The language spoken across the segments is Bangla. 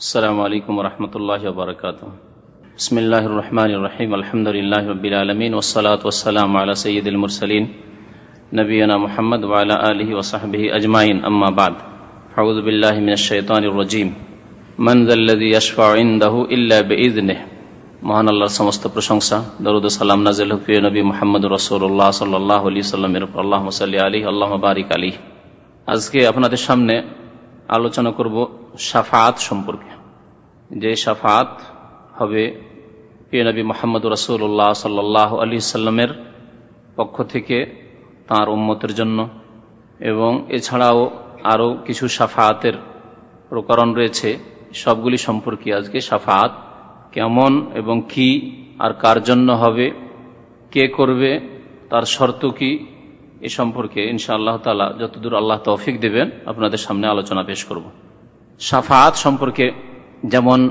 السلام عليكم ورحمة الله وبركاته بسم الله الرحمن الرحيم الحمد لله رب العالمين والصلاة والسلام على سيد المرسلين نبينا محمد وعلى آله وصحبه أجمعين أما بعد أعوذ بالله من الشيطان الرجيم من ذا الذي يشفع عنده إلا بإذنه মহান আল্লাহর সমস্ত প্রশংসা দরুদ সালাম নাজিল হুফিয় নবী মোহাম্মদ রসুল্লাহ সাল্লাহ আলী সাল্লামের উপর আল্লাহ সাল্লি আলী আল্লাহ বারিক আলী আজকে আপনাদের সামনে আলোচনা করব সাফাত সম্পর্কে। যে সাফাত হবে প্রিয় নবী মোহাম্মদ রসুল্লাহ সাল্লাহ আলী সাল্লামের পক্ষ থেকে তাঁর উম্মতের জন্য এবং এছাড়াও আরও কিছু সাফাতের প্রকরণ রয়েছে, সবগুলি সম্পর্কে আজকে সাফাত কেমন এবং কি আর কার জন্য হবে, কে করবে, তার শর্ত কি এ সম্পর্কে ইনশা আল্লাহ তালা যতদূর আল্লাহ তৌফিক দেবেন, আপনাদের সামনে আলোচনা পেশ করব। সাফাত সম্পর্কে যেমন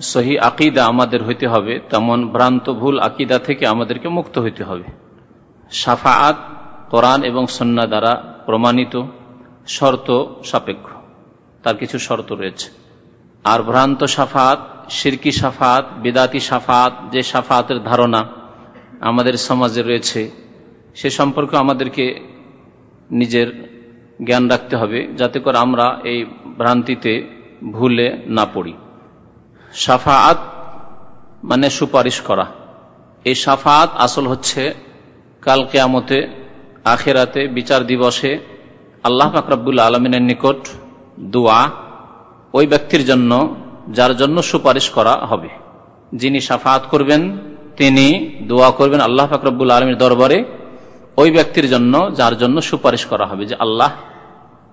সহি আকিদা আমাদের হইতে হবে, তেমন ভ্রান্ত ভুল আকিদা থেকে আমাদেরকে মুক্ত হইতে হবে। সাফাত কোরআন এবং সন্না দ্বারা প্রমাণিত, শর্ত সাপেক্ষ। তার কিছু শর্ত রয়েছে। আর ভ্রান্ত সাফাত সিরকি সাফাত বিদাতি সাফাত যে সাফাতের ধারণা আমাদের সমাজে রয়েছে সে সম্পর্কে আমাদেরকে নিজের জ্ঞান রাখতে হবে, যাতে করে আমরা এই ভ্রান্তিতে ভুলে না পড়ি। সাফাত মানে সুপারিশ করা। এই সাফাত আসল হচ্ছে কাল কেয়ামতে, আখেরাতে বিচার দিবসে আল্লাহ ফাকরাবুল আলমিনের নিকট দোয়া ওই ব্যক্তির জন্য যার জন্য সুপারিশ করা হবে। যিনি সাফাত করবেন, তিনি দোয়া করবেন আল্লাহ ফাকরাবুল আলমীর দরবারে। ওই ব্যক্তির জন্য, যার জন্য সুপারিশ করা হবে যে, আল্লাহ,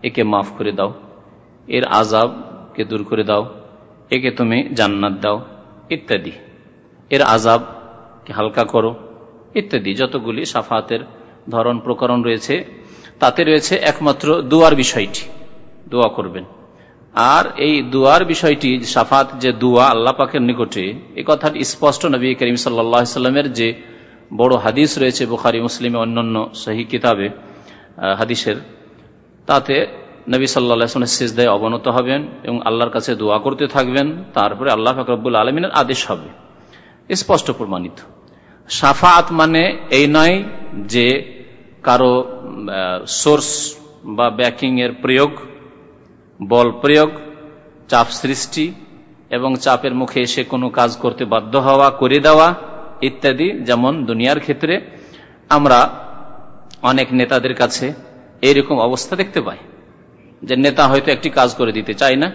একে মাফ করে দাও, এর আজাবকে দূর করে দাও, একে তুমি জান্নাত দাও, ইত্যাদি। এর আজাবকে হালকা করো, ইত্যাদি। যতগুলি সাফাতের ধরন প্রকরণ রয়েছে, তাতে রয়েছে একমাত্র দুয়ার বিষয়টি। দোয়া করবেন। আর এই দুয়ার বিষয়টি, সাফাত যে দুয়া আল্লাহ পাকের নিকটে, এ কথাটি স্পষ্ট নবী করিম সাল্লা সাল্লামের যে বড় হাদিস রয়েছে বুখারি, মুসলিমে অন্যান্য সহি কিতাবে হাদিসের। তাতে নবী সাল্লাহামের সিজদায় অবনত হবেন এবং আল্লাহর কাছে দোয়া করতে থাকবেন, তারপরে আল্লাহ ফাকরবুল আলমিনের আদেশ হবে। স্পষ্ট প্রমাণিত। সাফাত মানে এই নয় যে কারও সোর্স বা ব্যাকিং এর প্রয়োগ, বল প্রয়োগ, চাপ সৃষ্টি এবং চাপের মুখে এসে কোনো কাজ করতে বাধ্য হওয়া, করে দেওয়া ইত্যাদি। যেমন দুনিয়ার ক্ষেত্রে আমরা অনেক নেতাদের কাছে এইরকম অবস্থা দেখতে পাই যে নেতা হয়তো একটি কাজ করে দিতে চায় না,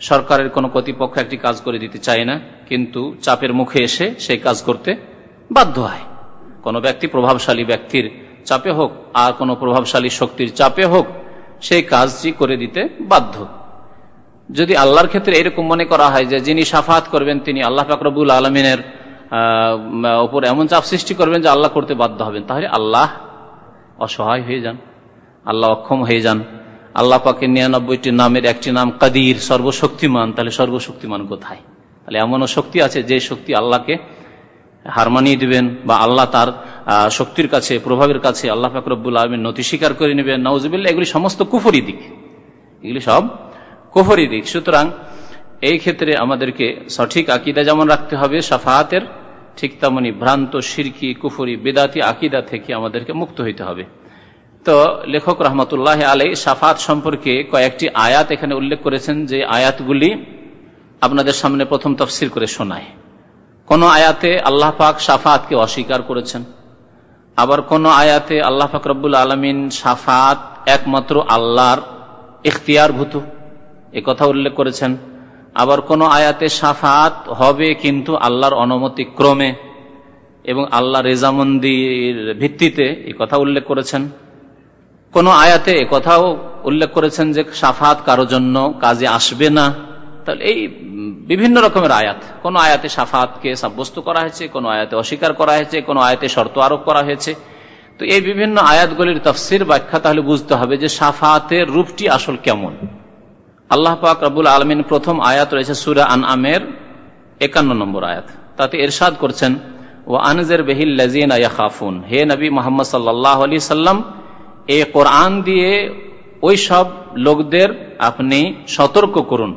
সরকারের কোনো কর্তৃপক্ষ একটি কাজ করে দিতে চায় না, কিন্তু চাপের মুখে এসে সেই কাজ করতে বাধ্য হয়। কোনো ব্যক্তি প্রভাবশালী ব্যক্তির চাপে হোক, আর কোনো প্রভাবশালী শক্তির চাপে হোক, সেই কাজটি করে দিতে বাধ্য। যদি আল্লাহর ক্ষেত্রে এরকম মনে করা হয় যে যিনি সাফাত করবেন তিনি আল্লাহ ফাকরবুল আলমিনের ওপর এমন চাপ সৃষ্টি করবেন যে আল্লাহ করতে বাধ্য হবেন। তাহলে আল্লাহ অসহায় হয়ে যান, আল্লাহ অক্ষম হয়ে যান। আল্লাহ পাকে নিরানব্বইটি নামের একটি নাম কাদির, সর্বশক্তিমান। তাহলে সর্বশক্তিমান কোথায়? তাহলে এমনও শক্তি আছে যে শক্তি আল্লাহকে হার মানিয়ে দিবেন বা আল্লাহ তার শক্তির কাছে, প্রভাবের কাছে আল্লাহ ফাকরবুল আলমের নথি স্বীকার করে নেবেন। নওয়াজবিল্লা এগুলি সমস্ত কুফরি দিক। এগুলি সব কুফরি দিক। সুতরাং এই ক্ষেত্রে আমাদেরকে সঠিক আকিদা যেমন রাখতে হবে, সাফাহাতের ঠিক তেমনি ভ্রান্ত, সিরকি, কুফরি, বেদাতি, আকিদা থেকে আমাদেরকে মুক্ত হইতে হবে। তো লেখক রহমতুল্লাহ আলাই সাফাত সম্পর্কে কয়েকটি আয়াত এখানে উল্লেখ করেছেন যে আয়াতগুলি আপনাদের সামনে প্রথম তফসির করে শোনায়। কোন আয়াতে আল্লাহ পাক সাফাতকে অস্বীকার করেছেন। আবার কোন আয়াতে আল্লাহ পাক রব্বুল আলমিন সাফাত একমাত্র আল্লাহর ইখতিয়ারভূত। এ কথা উল্লেখ করেছেন। আবার কোন আয়াতে সাফাত হবে কিন্তু আল্লাহর অনুমতি ক্রমে এবং আল্লাহ রেজামন্দির ভিত্তিতে এই কথা উল্লেখ করেছেন। কোন আয়াতে কথাও উল্লেখ করেছেন যে সাফাত কারও জন্য কাজে আসবে না। তাহলে এই বিভিন্ন রকমের আয়াত। কোন আয়াতে সাফাতকে সাব্যস্ত করা হয়েছে, কোন আয়াতে অস্বীকার করা হয়েছে, কোন আয়াতে শর্ত আরোপ করা হয়েছে। তো এই বিভিন্ন আয়াতগুলির তফসির ব্যাখ্যা তাহলে বুঝতে হবে যে সাফাতের রূপটি আসল কেমন। আল্লাহ পাক রবুল আলমিন প্রথম আয়াত রয়েছে সুরা আন আমের একান্ন নম্বর আয়াত। তাতে এরশাদ করছেন ও আনজের বেহিল খাফুন হে নবী মোহাম্মদ সাল্লাহ আলি সাল্লাম, এ কোরআন দিয়ে ওই সব লোকদের আপনি সতর্ক করুন।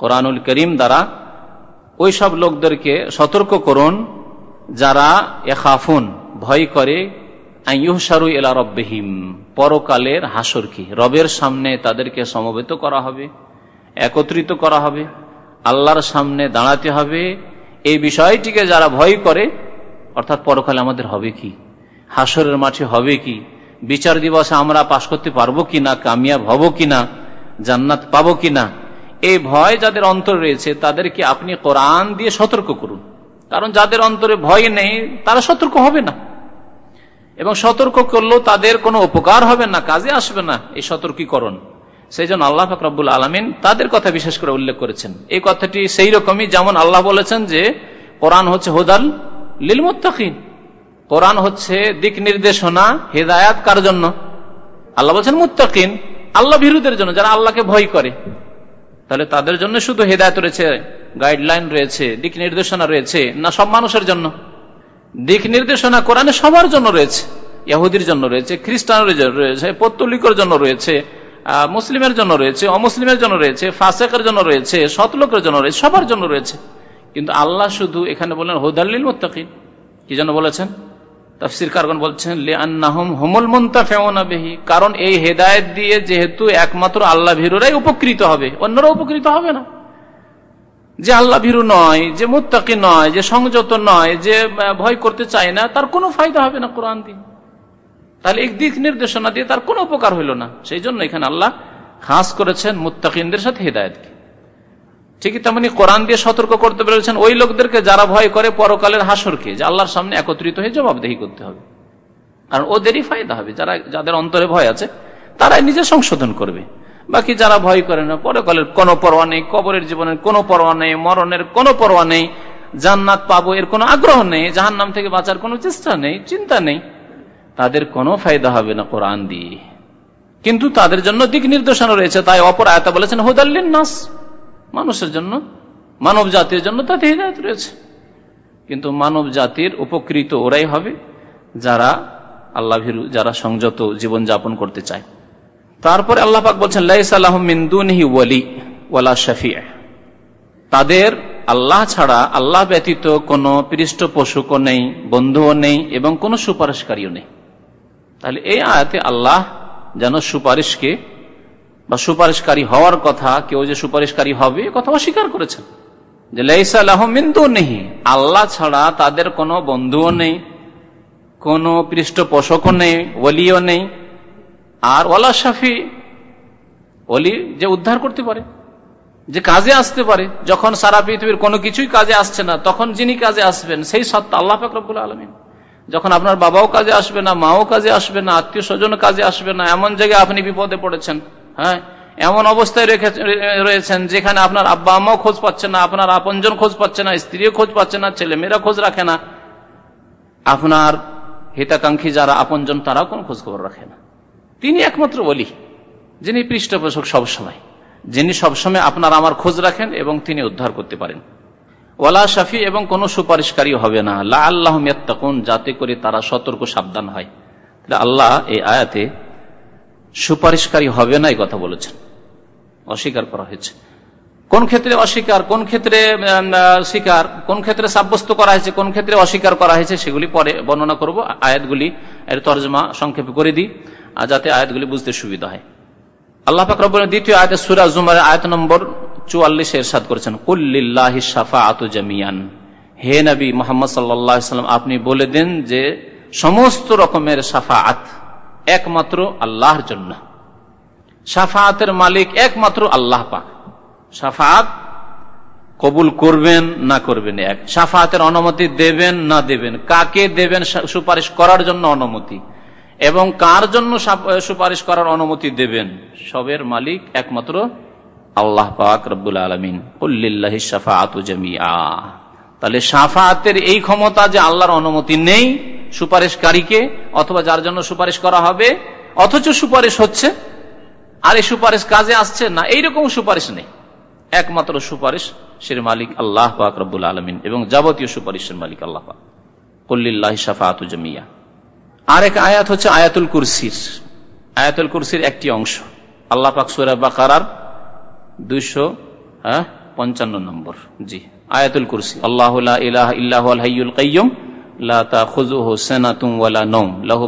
কোরআনুল করিম দ্বারা ওই সব লোকদেরকে সতর্ক করুন যারা এখাফুন ভয় করে পরকালের হাসর কি? রবের সামনে তাদেরকে সমবেত করা হবে, একত্রিত করা হবে, আল্লাহর সামনে দাঁড়াতে হবে। এই বিষয়টিকে যারা ভয় করে, অর্থাৎ পরকালে আমাদের হবে কি? হাসরের মাঠে হবে কি? বিচার দিবসে আমরা পাশ করতে পারব কিনা? কামিয়াব হব কিনা? জান্নাত পাবো কিনা? এই ভয় যাদের অন্তর রয়েছে, তাদেরকে আপনি কোরআন দিয়ে সতর্ক করুন। কারণ যাদের অন্তরে ভয় নেই, তারা সতর্ক হবে না। এবং সতর্ক করলেও তাদের কোনো উপকার হবে না, কাজে আসবে না এই সতর্কীকরণ। সেই জন্য আল্লাহ ফাকরাবুল আলমিন তাদের কথা বিশেষ করে উল্লেখ করেছেন। এই কথাটি সেই রকমই যেমন আল্লাহ বলেছেন যে, কোরআন হচ্ছে হোদাল লিল মুত্তাকিন কোরআন হচ্ছে দিক নির্দেশনা, হেদায়াত কার জন্য? আল্লাহ বলছেন মুত্তাকিন, আল্লাহ বিরুদ্ধের জন্য, যারা আল্লাহকে ভয় করে। তাহলে তাদের জন্য শুধু হেদায়ত রয়েছে গাইডলাইন রয়েছে, দিক নির্দেশনা রয়েছে, না সব মানুষের জন্য? দিক নির্দেশনা কোরআনে সবার জন্য রয়েছে ইহুদির জন্য রয়েছে খ্রিস্টানের জন্য রয়েছে, পত্তলিকর জন্য রয়েছে মুসলিমের জন্য রয়েছে, অমুসলিমের জন্য রয়েছে, ফাসেকের জন্য রয়েছে শতলোকের জন্য রয়েছে, সবার জন্য রয়েছে। কিন্তু আল্লাহ শুধু এখানে বললেন হোদাল্লিল মোত্তাকিন কি জন্য বলেছেন? কারগন কারণ এই হেদায়ত দিয়ে যেহেতু একমাত্র আল্লাহ ভীরুরাই উপকৃত হবে অন্যরা উপকৃত হবে না। যে আল্লাহ ভীরু নয়, যে মুত্তাকি নয়, যে সংযত নয়, যে ভয় করতে চায় না, তার কোনো ফায়দা হবে না কোরআন দিয়ে। তাহলে এক দিক নির্দেশনা দিয়ে তার কোনো উপকার হইল না। সেই জন্য এখানে আল্লাহ খাস করেছেন মুত্তাকিনদের সাথে হেদায়তকে। ঠিকই তেমনি কোরআন দিয়ে সতর্ক করতে পেরেছেন ওই লোকদেরকে যারা ভয় করে পরকালের হাসরকে, যে আল্লাহর সামনে একত্রিত হয়ে জবাবদেহি করতে হবে। কারণ ওদেরই ফায়দা হবে, যারা, যাদের অন্তরে ভয় আছে, তারাই নিজে সংশোধন করবে। বাকি যারা ভয় করে না পরকালের কোনো পরোয়া নেই, কবরের জীবনের কোনো পরোয়া নেই, মরণের কোনো পরোয়া নেই, জান্নাত পাবো এর কোনো আগ্রহ নেই জাহান নাম থেকে বাঁচার কোনো চেষ্টা নেই, চিন্তা নেই। তাদের কোনো ফায়দা হবে না কোরআন দিয়ে। কিন্তু তাদের জন্য দিক নির্দেশনা রয়েছে, তাই অপর আয়তা বলেছেন হোদাল্লিন নাস মানুষের জন্য, মানব জাতির জন্য তাতে হৃদায়ত রয়েছে। কিন্তু মানব জাতির উপকৃত ওরাই হবে যারা আল্লাহ যারা সংযত জীবন যাপন করতে চায়। তারপরে আল্লাহ পাক বলছেন লাইসালাহমিন্দুনহি ওয়ালি ওয়ালা শফি। তাদের আল্লাহ ছাড়া আল্লাহ ব্যতীত কোনো পৃষ্ঠপোষকও নেই, বন্ধুও নেই এবং কোনো সুপারিশকারীও নেই। তাহলে এই আয়াতে আল্লাহ যেন সুপারিশকে বা সুপারিশকারী হওয়ার কথা, কেউ যে সুপারিশকারী হবে কথা অস্বীকার করেছেন। যে লাইসালাহমিন্দু নেহি আল্লাহ ছাড়া তাদের কোনো বন্ধুও নেই, কোনো পৃষ্ঠপোষকও নেই ওলিও নেই আর ওলা শাফি অলি যে উদ্ধার করতে পারে, যে কাজে আসতে পারে, যখন সারা পৃথিবীর কোনো কিছুই কাজে আসছে না, তখন যিনি কাজে আসবেন, সেই সত্তা আল্লাহ ফাকরবুল আলমিন। যখন আপনার বাবাও কাজে আসবে না, মাও কাজে আসবে না, আত্মীয় স্বজন কাজে আসবে না, এমন জায়গায় আপনি বিপদে পড়েছেন হ্যাঁ? এমন অবস্থায় রয়েছেন যেখানে আপনার আব্বা আম্মাও খোঁজ পাচ্ছে না, আপনার আপনজন খোঁজ পাচ্ছে না, স্ত্রীও খোঁজ পাচ্ছে না ছেলে মেয়েরা খোঁজ রাখে না। আপনার হিতাকাঙ্ক্ষী যারা আপনজন, তারাও কোন খোঁজ খবর রাখে না। তিনি একমাত্র বলি যিনি পৃষ্ঠপোষক সবসময়। যিনি সবসময় আপনার আমার খোঁজ রাখেন এবং তিনি উদ্ধার করতে পারেন। ওয়ালা শাফি এবং কোন সুপারিশকারী হবে না। লা আল্লাহ মেত্তাকুন যাতে করে তারা সতর্ক, সাবধান হয়। আল্লাহ এই আয়াতে সুপারিশকারী হবে না, এই কথা বলেছেন। অস্বীকার করা হয়েছে। কোন ক্ষেত্রে অস্বীকার, কোন ক্ষেত্রে স্বীকার, কোন ক্ষেত্রে সাব্যস্ত করা হয়েছে, কোন ক্ষেত্রে অস্বীকার করা হয়েছে, সেগুলি পরে বর্ণনা করব। আয়াতগুলি এর তর্জমা সংক্ষেপে করে দিই। যাতে আয়াতগুলি বুঝতে সুবিধা হয়। দ্বিতীয় আয়তে সুরা নম্বর এরশাদ করেছেন কুল্লিল্লাহ সাফা জামিয়ান। হে নবী মোহাম্মদ সাল্লাম, আপনি বলে দেন যে সমস্ত রকমের সাফাআত একমাত্র আল্লাহর জন্য। সাফাতের মালিক একমাত্র আল্লাহ পাক। সাফাত কবুল করবেন না করবেন এক। সাফাতের অনুমতি দেবেন না দেবেন। কাকে দেবেন সুপারিশ করার জন্য অনুমতি? এবং কার জন্য সুপারিশ করার অনুমতি দেবেন? সবের মালিক একমাত্র আল্লাহ পাক রব্বুল আলমিন। উল্লিল্লাহি সাফাআত জামিআ। তাহলে সাফাতের এই ক্ষমতা যে আল্লাহর অনুমতি নেই সুপারিশকারীকে, অথবা যার জন্য সুপারিশ করা হবে, অথচ সুপারিশ হচ্ছে, আর এই সুপারিশ কাজে আসছে না, এইরকম সুপারিশ নেই। একমাত্র সুপারিশ সের মালিক আল্লাহ পাক রব্বুল আলমিন এবং যাবতীয় সুপারিশের মালিক আল্লাহ পাক। কল্লিল্লাহ সাফাত জামিয়া আর এক আয়াত হচ্ছে আয়াতুল কুরসির। আয়াতুল কুরসির একটি অংশ। আল্লাহ পাক সুরা বাকার দুইশো হ্যাঁ পঞ্চান্ন নম্বর। জি, আয়াতুল কুরসি। আল্লাহ ইলাহ ইল্লাহ হাইয়ুল কাইয়ুম লা ওয়ালা লাহু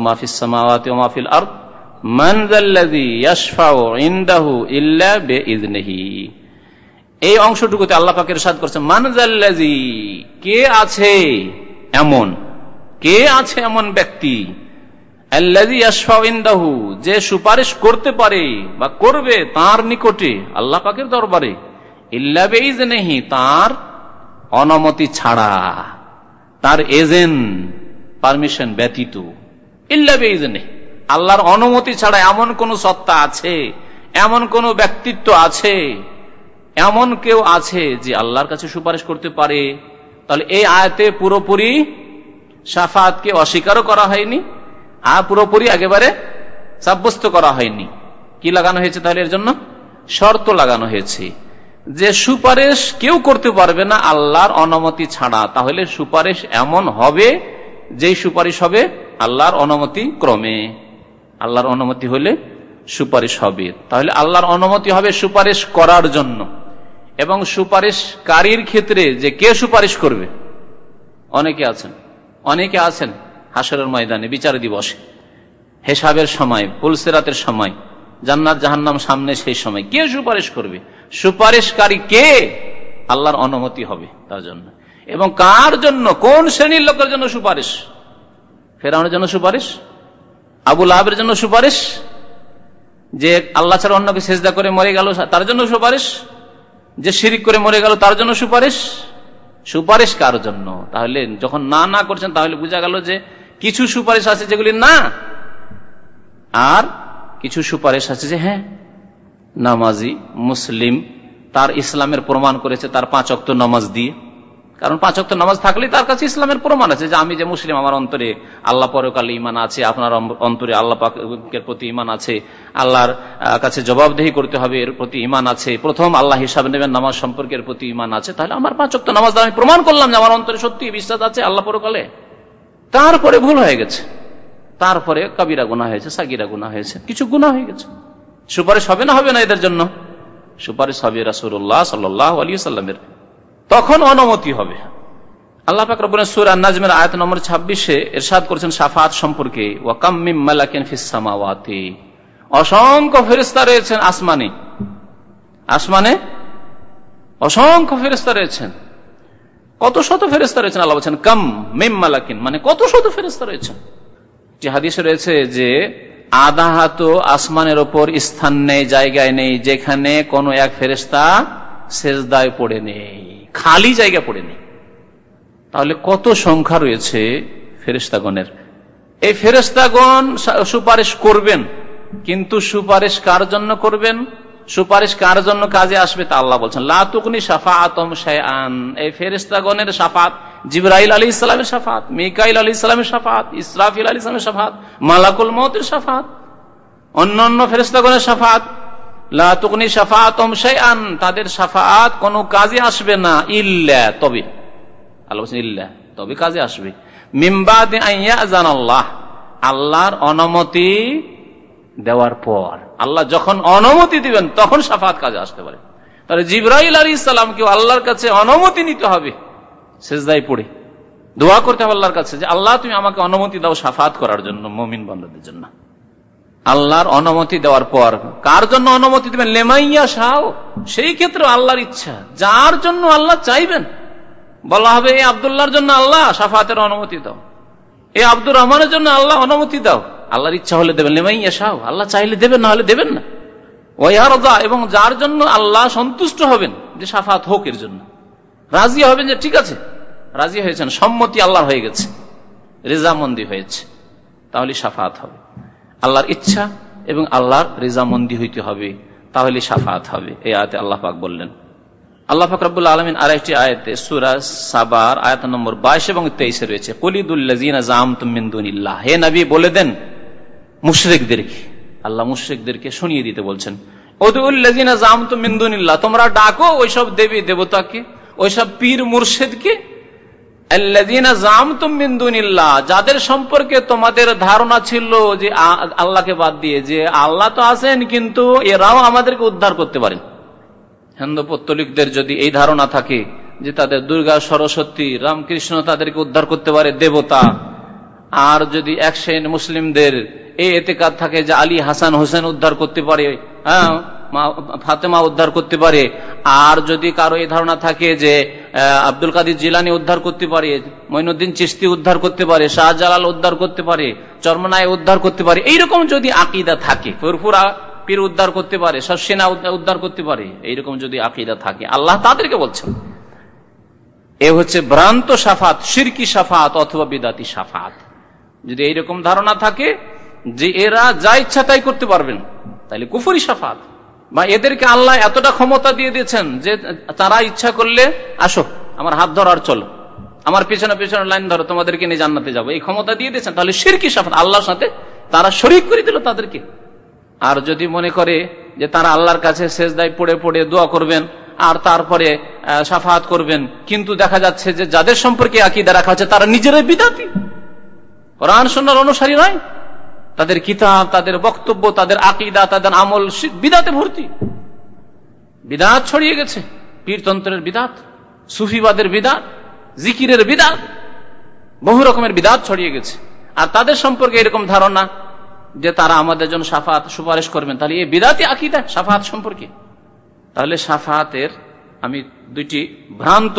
এই অংশটুকুতে আল্লাহ পাকের সাদ করছে মান কে আছে এমন? কে আছে এমন ব্যক্তি? যে সুপারিশ করতে পারে বা করবে তার নিকটে, আল্লাহ পাকের দরবারে, ইল্লা বিইذনিহি তার অনুমতি ছাড়া, তার এজেন্ট পারমিশন ব্যতীত। ইল্লা বিইذনিহি আল্লাহর অনুমতি ছাড়া এমন কোন সত্তা আছে, এমন কোন ব্যক্তিত্ব আছে, এমন কেউ আছে যে আল্লাহর কাছে সুপারিশ করতে পারে। তাহলে এই আয়তে পুরোপুরি সাফাতকে অস্বীকারও করা হয়নি আর পুরোপুরি একেবারে সাব্যস্ত করা হয়নি। কি লাগানো হয়েছে তাহলে এর জন্য? শর্ত লাগানো হয়েছে। যে সুপারিশ কেউ করতে পারবে না আল্লাহর অনুমতি ছাড়া, তাহলে সুপারিশ এমন হবে যেই সুপারিশ হবে আল্লাহর অনুমতি ক্রমে। আল্লাহর অনুমতি হলে সুপারিশ হবে। তাহলে আল্লাহর অনুমতি হবে সুপারিশ করার জন্য। এবং সুপারিশকারীর ক্ষেত্রে যে কে সুপারিশ করবে? অনেকে আছেন। অনেকে আছেন। হাসরের ময়দানে বিচার দিবসে। হেসাবের সময় পুলসেরাতের সময়, জান্নাত জাহান্নাম সামনে সেই সময়। কে সুপারিশ করবে? সুপারিশকারী কে? আল্লাহর অনুমতি হবে তার জন্য। এবং কার জন্য? কোন শ্রেণির লোকের জন্য সুপারিশ? ফেরানোর জন্য সুপারিশ? আবুল আবের জন্য সুপারিশ? যে আল্লাহ ছাড়া অন্যকে সেজদা করে মরে গেল, তার জন্য সুপারিশ? যে শিরিক করে মরে গেল, তার জন্য সুপারিশ? সুপারিশ কার জন্য? তাহলে যখন না না করছেন, তাহলে বোঝা গেল যে কিছু সুপারিশ আছে যেগুলি না, আর কিছু সুপারিশ আছে যে হ্যাঁ নামাজি মুসলিম তার ইসলামের প্রমাণ করেছে, তার পাঁচ অক্ত নামাজ দিয়ে। কারণ পাঁচ অক্ত নামাজ থাকলে তার কাছে ইসলামের প্রমাণ আছে যে আমি যে মুসলিম, আমার অন্তরে আল্লাহ পরকালে ইমান আছে, আপনার অন্তরে আল্লাহ পাকের প্রতি ইমান আছে, আল্লাহর কাছে জবাবদেহি করতে হবে, এর প্রতি ইমান আছে, প্রথম আল্লাহ হিসাব নেবেন নামাজ সম্পর্কের প্রতি ইমান আছে, তাহলে আমার পাঁচ অক্ত নামাজ আমি প্রমাণ করলাম যে আমার অন্তরে সত্যি বিশ্বাস আছে আল্লাহ পরকালে। তারপরে ভুল হয়ে গেছে। তারপরে কবিরা গুণা হয়েছে সাকিরা গুণা হয়েছে, কিছু গুণা হয়ে গেছে। সুপারিশ হবে না হবে না এদের জন্য? সুপারিশ হবে রাসুল্লাহ সাল্লাহ আলী সাল্লামের তখন অনুমতি হবে। আল্লাহ নম্বর ছাব্বিশে করেছেন সাফাত সম্পর্কে অসংখ্য রয়েছেন আসমানে। আসমানে? অসংখ্য ফেরিস্তা রয়েছেন। কত শত ফেরিস্তা রয়েছেন, আল্লাহ বলছেন, কাম মিম মালাকিন মানে কত শত ফেরিস্তা রয়েছেন। হাদিসে রয়েছে যে, আধা হাত আসমানের ওপর স্থান নেই, জায়গায় নেই, যেখানে কোন এক ফেরিস্তা সেজদায় পড়ে নেই, খালি জায়গা পড়ে নেই। তাহলে কত সংখ্যা রয়েছে ফেরিস্তাগণের এই ফেরিস্তাগণ সুপারিশ করবেন, কিন্তু সুপারিশ কার জন্য করবেন? সুপারিশ কার জন্য কাজে আসবে তা আল্লাহ বলছেন লাতুকনি সাফা আতম শায়ান এই ফেরিস্তাগণের সাফাত জিব্রাইল আলী ইসলামের সাফাত মিকাইল আলী ইসলামের সাফাত ইসরাফিল আলী ইসলামের সাফাত মালাকুল মতের সাফাত অন্যান্য ফেরিস্তাগণের সাফাত লাতুকনি সাফাতম শায়ান তাদের সাফাত কোন কাজে আসবে না, ইল্লা, তবে। আল্লাহ বলছেন, ইল্লা, তবে কাজে আসবে। মিমবাদ আল্লাহর অনুমতি দেওয়ার পর আল্লাহ যখন অনুমতি দিবেন, তখন সাফাত কাজে আসতে পারে। তাহলে জিব্রাইল আলী ইসলামকে আল্লাহর কাছে অনুমতি নিতে হবে। শেষদায় পড়ে। দোয়া করতে হবে আল্লাহর কাছে যে, আল্লাহ, তুমি আমাকে অনুমতি দাও সাফাত করার জন্য, মমিন বন্ধুদের জন্য। আল্লাহর অনুমতি দেওয়ার পর কার জন্য অনুমতি দিবেন? লেমাইয়া সাও সেই ক্ষেত্রে আল্লাহর ইচ্ছা। যার জন্য আল্লাহ চাইবেন। বলা হবে এই আবদুল্লাহর জন্য আল্লাহ সাফাতের অনুমতি দাও। এই আব্দুর রহমানের জন্য আল্লাহ অনুমতি দাও। আল্লাহর ইচ্ছা হলে দেবেন লেমাইয়া সাও আল্লাহ চাইলে দেবেন, না হলে দেবেন না। ওয়ারদা এবং যার জন্য আল্লাহ সন্তুষ্ট হবেন, যে সাফাত হোক এর জন্য। রাজি হবেন যে ঠিক আছে, রাজি হয়েছেন, সম্মতি আল্লাহ হয়ে গেছে, রেজামন্দি হয়েছে, তাহলে সাফাত হবে। আল্লাহর ইচ্ছা এবং আল্লাহর রেজামন্দি হইতে হবে, তাহলে সাফাত হবে, এই আয়তে আল্লাহ পাক বললেন। আল্লাহ ফাকরাবুল আলমিন আর একটি আয়তে, সুরা সাবার আয়াত নম্বর বাইশ এবং তেইশে রয়েছে। কলিদুল্লাহ হে নবী, বলে দেন মুশরেকদেরকে। আল্লাহ মুশরেকদেরকে শুনিয়ে দিতে বলছেন তোমরা ডাকো ওইসব দেবী দেবতাকে, ওইসব পীর মুর্শেদকে যাদের সম্পর্কে তোমাদের ধারণা ছিল যে আল্লাহকে বাদ দিয়ে, যে আল্লাহ তো আছেন, কিন্তু এরাও আমাদেরকে উদ্ধার করতে পারেন। হিন্দু পত্তলিকদের যদি এই ধারণা থাকে যে তাদের দুর্গা সরস্বতী রামকৃষ্ণ তাদেরকে উদ্ধার করতে পারে দেবতা, আর যদি এক মুসলিমদের এই এতেকাদ থাকে যে আলী হাসান হোসেন উদ্ধার করতে পারে হ্যাঁ ফাতেমা উদ্ধার করতে পারে। আর যদি কারও এই ধারণা থাকে যে আব্দুল কাদির জিলানি উদ্ধার করতে পারে, মইনুদ্দিন চিস্তি উদ্ধার করতে পারে, শাহজালাল উদ্ধার করতে পারে, চর্মনায় উদ্ধার করতে পারে, এইরকম যদি আকিদা থাকে, ফুরফুরা পীর উদ্ধার করতে পারে সসেনা উদ্ধার করতে পারে, এইরকম যদি আকিদা থাকে, আল্লাহ তাদেরকে বলছেন, এ হচ্ছে ভ্রান্ত সাফাত, সিরকি সাফাত অথবা বিদাতি সাফাত। যদি এইরকম ধারণা থাকে যে এরা যা ইচ্ছা তাই করতে পারবেন। তাহলে কুফুরি সাফাত। বা এদেরকে আল্লাহ এতটা ক্ষমতা দিয়ে দিয়েছেন যে তারা ইচ্ছা করলে, আসো, আমার হাত ধরার চলো। আমার পেছনে পেছনে লাইন ধরো, তোমাদেরকে নিয়ে জান্নাতে যাব। এই ক্ষমতা দিয়ে দিয়েছেন, তাহলে সিরকি সাফাত, আল্লাহর সাথে তারা শরিক করে দিল তাদেরকে। আর যদি মনে করে যে তারা আল্লাহর কাছে শেষ দায় পড়ে পড়ে দোয়া করবেন, আর তারপরে সাফাত করবেন, কিন্তু দেখা যাচ্ছে যে যাদের সম্পর্কে আকিদা রাখা হচ্ছে তারা নিজেরাই বিদাতি। কোরআন সন্ন্যার অনুসারী নয়। তাদের কিতাব, তাদের বক্তব্য, তাদের আকিদা, তাদের আমল বিদাতে ভর্তি। বিদাত ছড়িয়ে গেছে। পীরতন্ত্রের বিদাত, সুফিবাদের বিদাত, জিকিরের বিদাত, বহু রকমের বিদাত ছড়িয়ে গেছে। আর তাদের সম্পর্কে এরকম ধারণা যে তারা আমাদের জন্য সাফাত সুপারিশ করবেন। তাহলে এই বিদাতি আকিদা, সাফাত সম্পর্কে। তাহলে সাফাতের আমি দুইটি ভ্রান্ত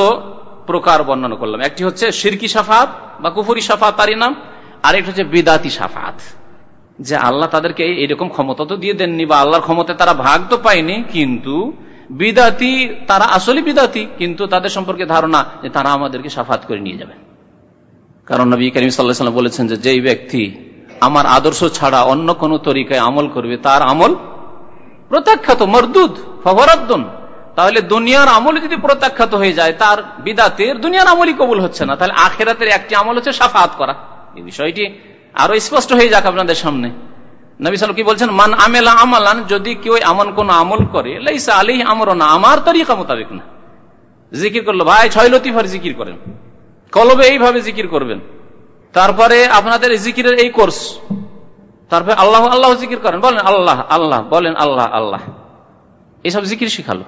প্রকার বর্ণনা করলাম। একটি হচ্ছে সিরকি সাফাত বা কুফুরি সাফাত, তারই নাম। আরেকটি হচ্ছে বিদাতি সাফাত। যে আল্লাহ তাদেরকে এরকম ক্ষমতা তো দিয়ে দেননি বা আল্লাহর ক্ষমতা তারা ভাগ তো পায়নি, কিন্তু বিদাতি, তারা আসলে বিদাতি, কিন্তু তাদের সম্পর্কে ধারণা যে তারা আমাদেরকে সাফাত করে নিয়ে যাবেন কারণ নবী করিম সাল্লাহ বলেছেন যে যেই ব্যক্তি আমার আদর্শ ছাড়া অন্য কোন তরিকায় আমল করবে, তার আমল প্রত্যাখ্যাত, মরদুদ ফবরাদ্দন তাহলে দুনিয়ার আমল যদি প্রত্যাখ্যাত হয়ে যায়, তার বিদাতের দুনিয়ার আমলই কবুল হচ্ছে না। তাহলে আখেরাতের একটি আমল হচ্ছে সাফাত করা। এই বিষয়টি আরও স্পষ্ট হয়ে যাক আপনাদের সামনে। নবী সাল কি বলছেন? মান আমেলা আমালান, যদি কেউ এমন কোন আমল করে, লাইসা আলি আমর না আমার তরিকা মোতাবেক না। জিকির করল, ভাই, ছয় লতিফার জিকির করেন। কলবে এইভাবে জিকির করবেন। তারপরে আপনাদের জিকিরের এই কোর্স। তারপরে আল্লাহ আল্লাহ জিকির করেন। বলেন, আল্লাহ আল্লাহ, বলেন, আল্লাহ আল্লাহ। এইসব জিকির শিখালো।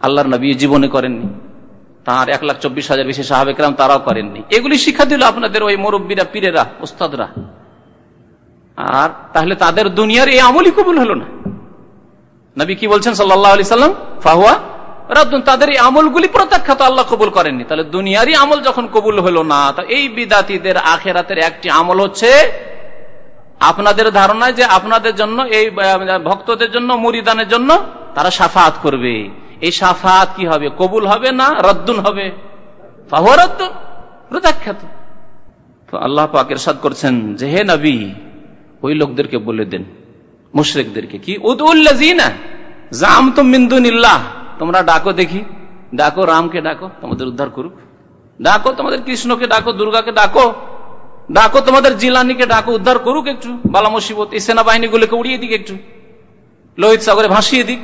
আল্লাহর নবী জীবনে করেননি। তার এক লাখ চব্বিশ হাজার বেশি সাহাবেকরাম তারাও করেননি। এগুলি শিক্ষা দিল আপনাদের ওই মুরব্বীরা, পীরেরা ওস্তাদরা আর তাহলে তাদের দুনিয়ার এই আমলই কবুল হলো না। নবী কি বলছেন সাল্লাহ আলি সাল্লাম? ফাহুয়া তাদের এই আমলগুলি প্রত্যাখ্যাত আল্লাহ কবুল করেননি। তাহলে দুনিয়ারই আমল যখন কবুল হলো না এই বিদাতিদের আখেরাতের একটি আমল হচ্ছে আপনাদের ধারণায় যে আপনাদের জন্য, এই ভক্তদের জন্য, মুরিদানের জন্য তারা সাফাত করবে। এই সাফাত কি হবে? কবুল হবে না? রদ্দুন হবে। প্রত্যাখ্যাত আল্লাহ পাকের সাদ করছেন যে, হে নবী, ওই লোকদেরকে বলে দেন, মুশরেকদেরকে কি? উদ্লাজিনা জাম তো মিন্দুনিল্লাহ তোমরা ডাকো দেখি। ডাকো, রামকে ডাকো, তোমাদের উদ্ধার করুক। ডাকো তোমাদের কৃষ্ণকে ডাকো, দুর্গাকে ডাকো। ডাকো তোমাদের জিলানিকে ডাকো, উদ্ধার করুক একটু। বালা মুসিবত, এই সেনাবাহিনীগুলোকে উড়িয়ে দিক একটু। লোহিত সাগরে ভাসিয়ে দিক।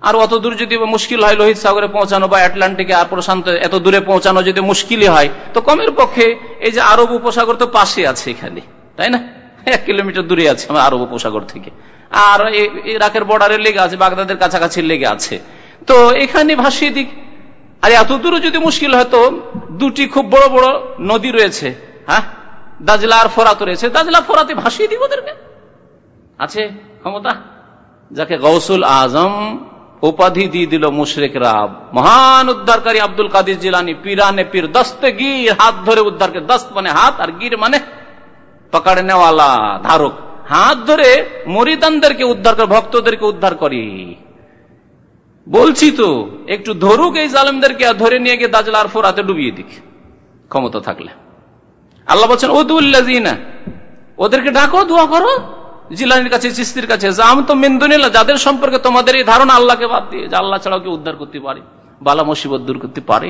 আর অত দূর যদি মুশকিল হয় লোহিত সাগরে পৌঁছানো বা আটলান্টিকে আর প্রশান্ত এত দূরে পৌঁছানো যদি মুশকিলই হয়, তো কমের পক্ষে এই যে আরব উপসাগর তো পাশে আছে এখানে, তাই না? এক কিলোমিটার দূরে আছে আমার আরব উপসাগর থেকে। আর ইরাকের বর্ডারে লেগে আছে, বাগদাদের কাছাকাছি লেগে আছে। তো এখানে ভাসিয়ে দিক। আর এত দূরে যদি মুশকিল হয়, তো দুটি খুব বড় বড় নদী রয়েছে হ্যাঁ? দাজলা আর ফোরাত রয়েছে। দাজলা, ফোরাতে ভাসিয়ে দিব ওদেরকে। আছে ক্ষমতা? যাকে গৌসুল আজম উপাধি দিয়ে দিল মুশরেকরা। মহান উদ্ধারকারী আব্দুল কাদির জিলানি পিরানে পীর দস্তে গির, হাত ধরে উদ্ধার দস্ত মানে হাত, আর গির মানে পকাড়ে নেওয়ালা ধারক। হাত ধরে মরিদানদেরকে উদ্ধার করে, ভক্তদেরকে উদ্ধার করি। বলছি তো, একটু ধরুক এই জালেমদেরকে ধরে নিয়ে গিয়ে দাজলার ফোরাতে ডুবিয়ে দিক। ক্ষমতা থাকলে। আল্লাহ বলছেন ওদুল্লাজিনা ওদেরকে ডাকো, দোয়া করো। জিলানির কাছে, চিস্তির কাছে, জাম তো মেন্দুনিল্লা যাদের সম্পর্কে তোমাদের এই ধারণা আল্লাহকে বাদ দিয়ে, যে আল্লাহ ছাড়াও কেউ উদ্ধার করতে পারে, বালা মুসিবত দূর করতে পারে,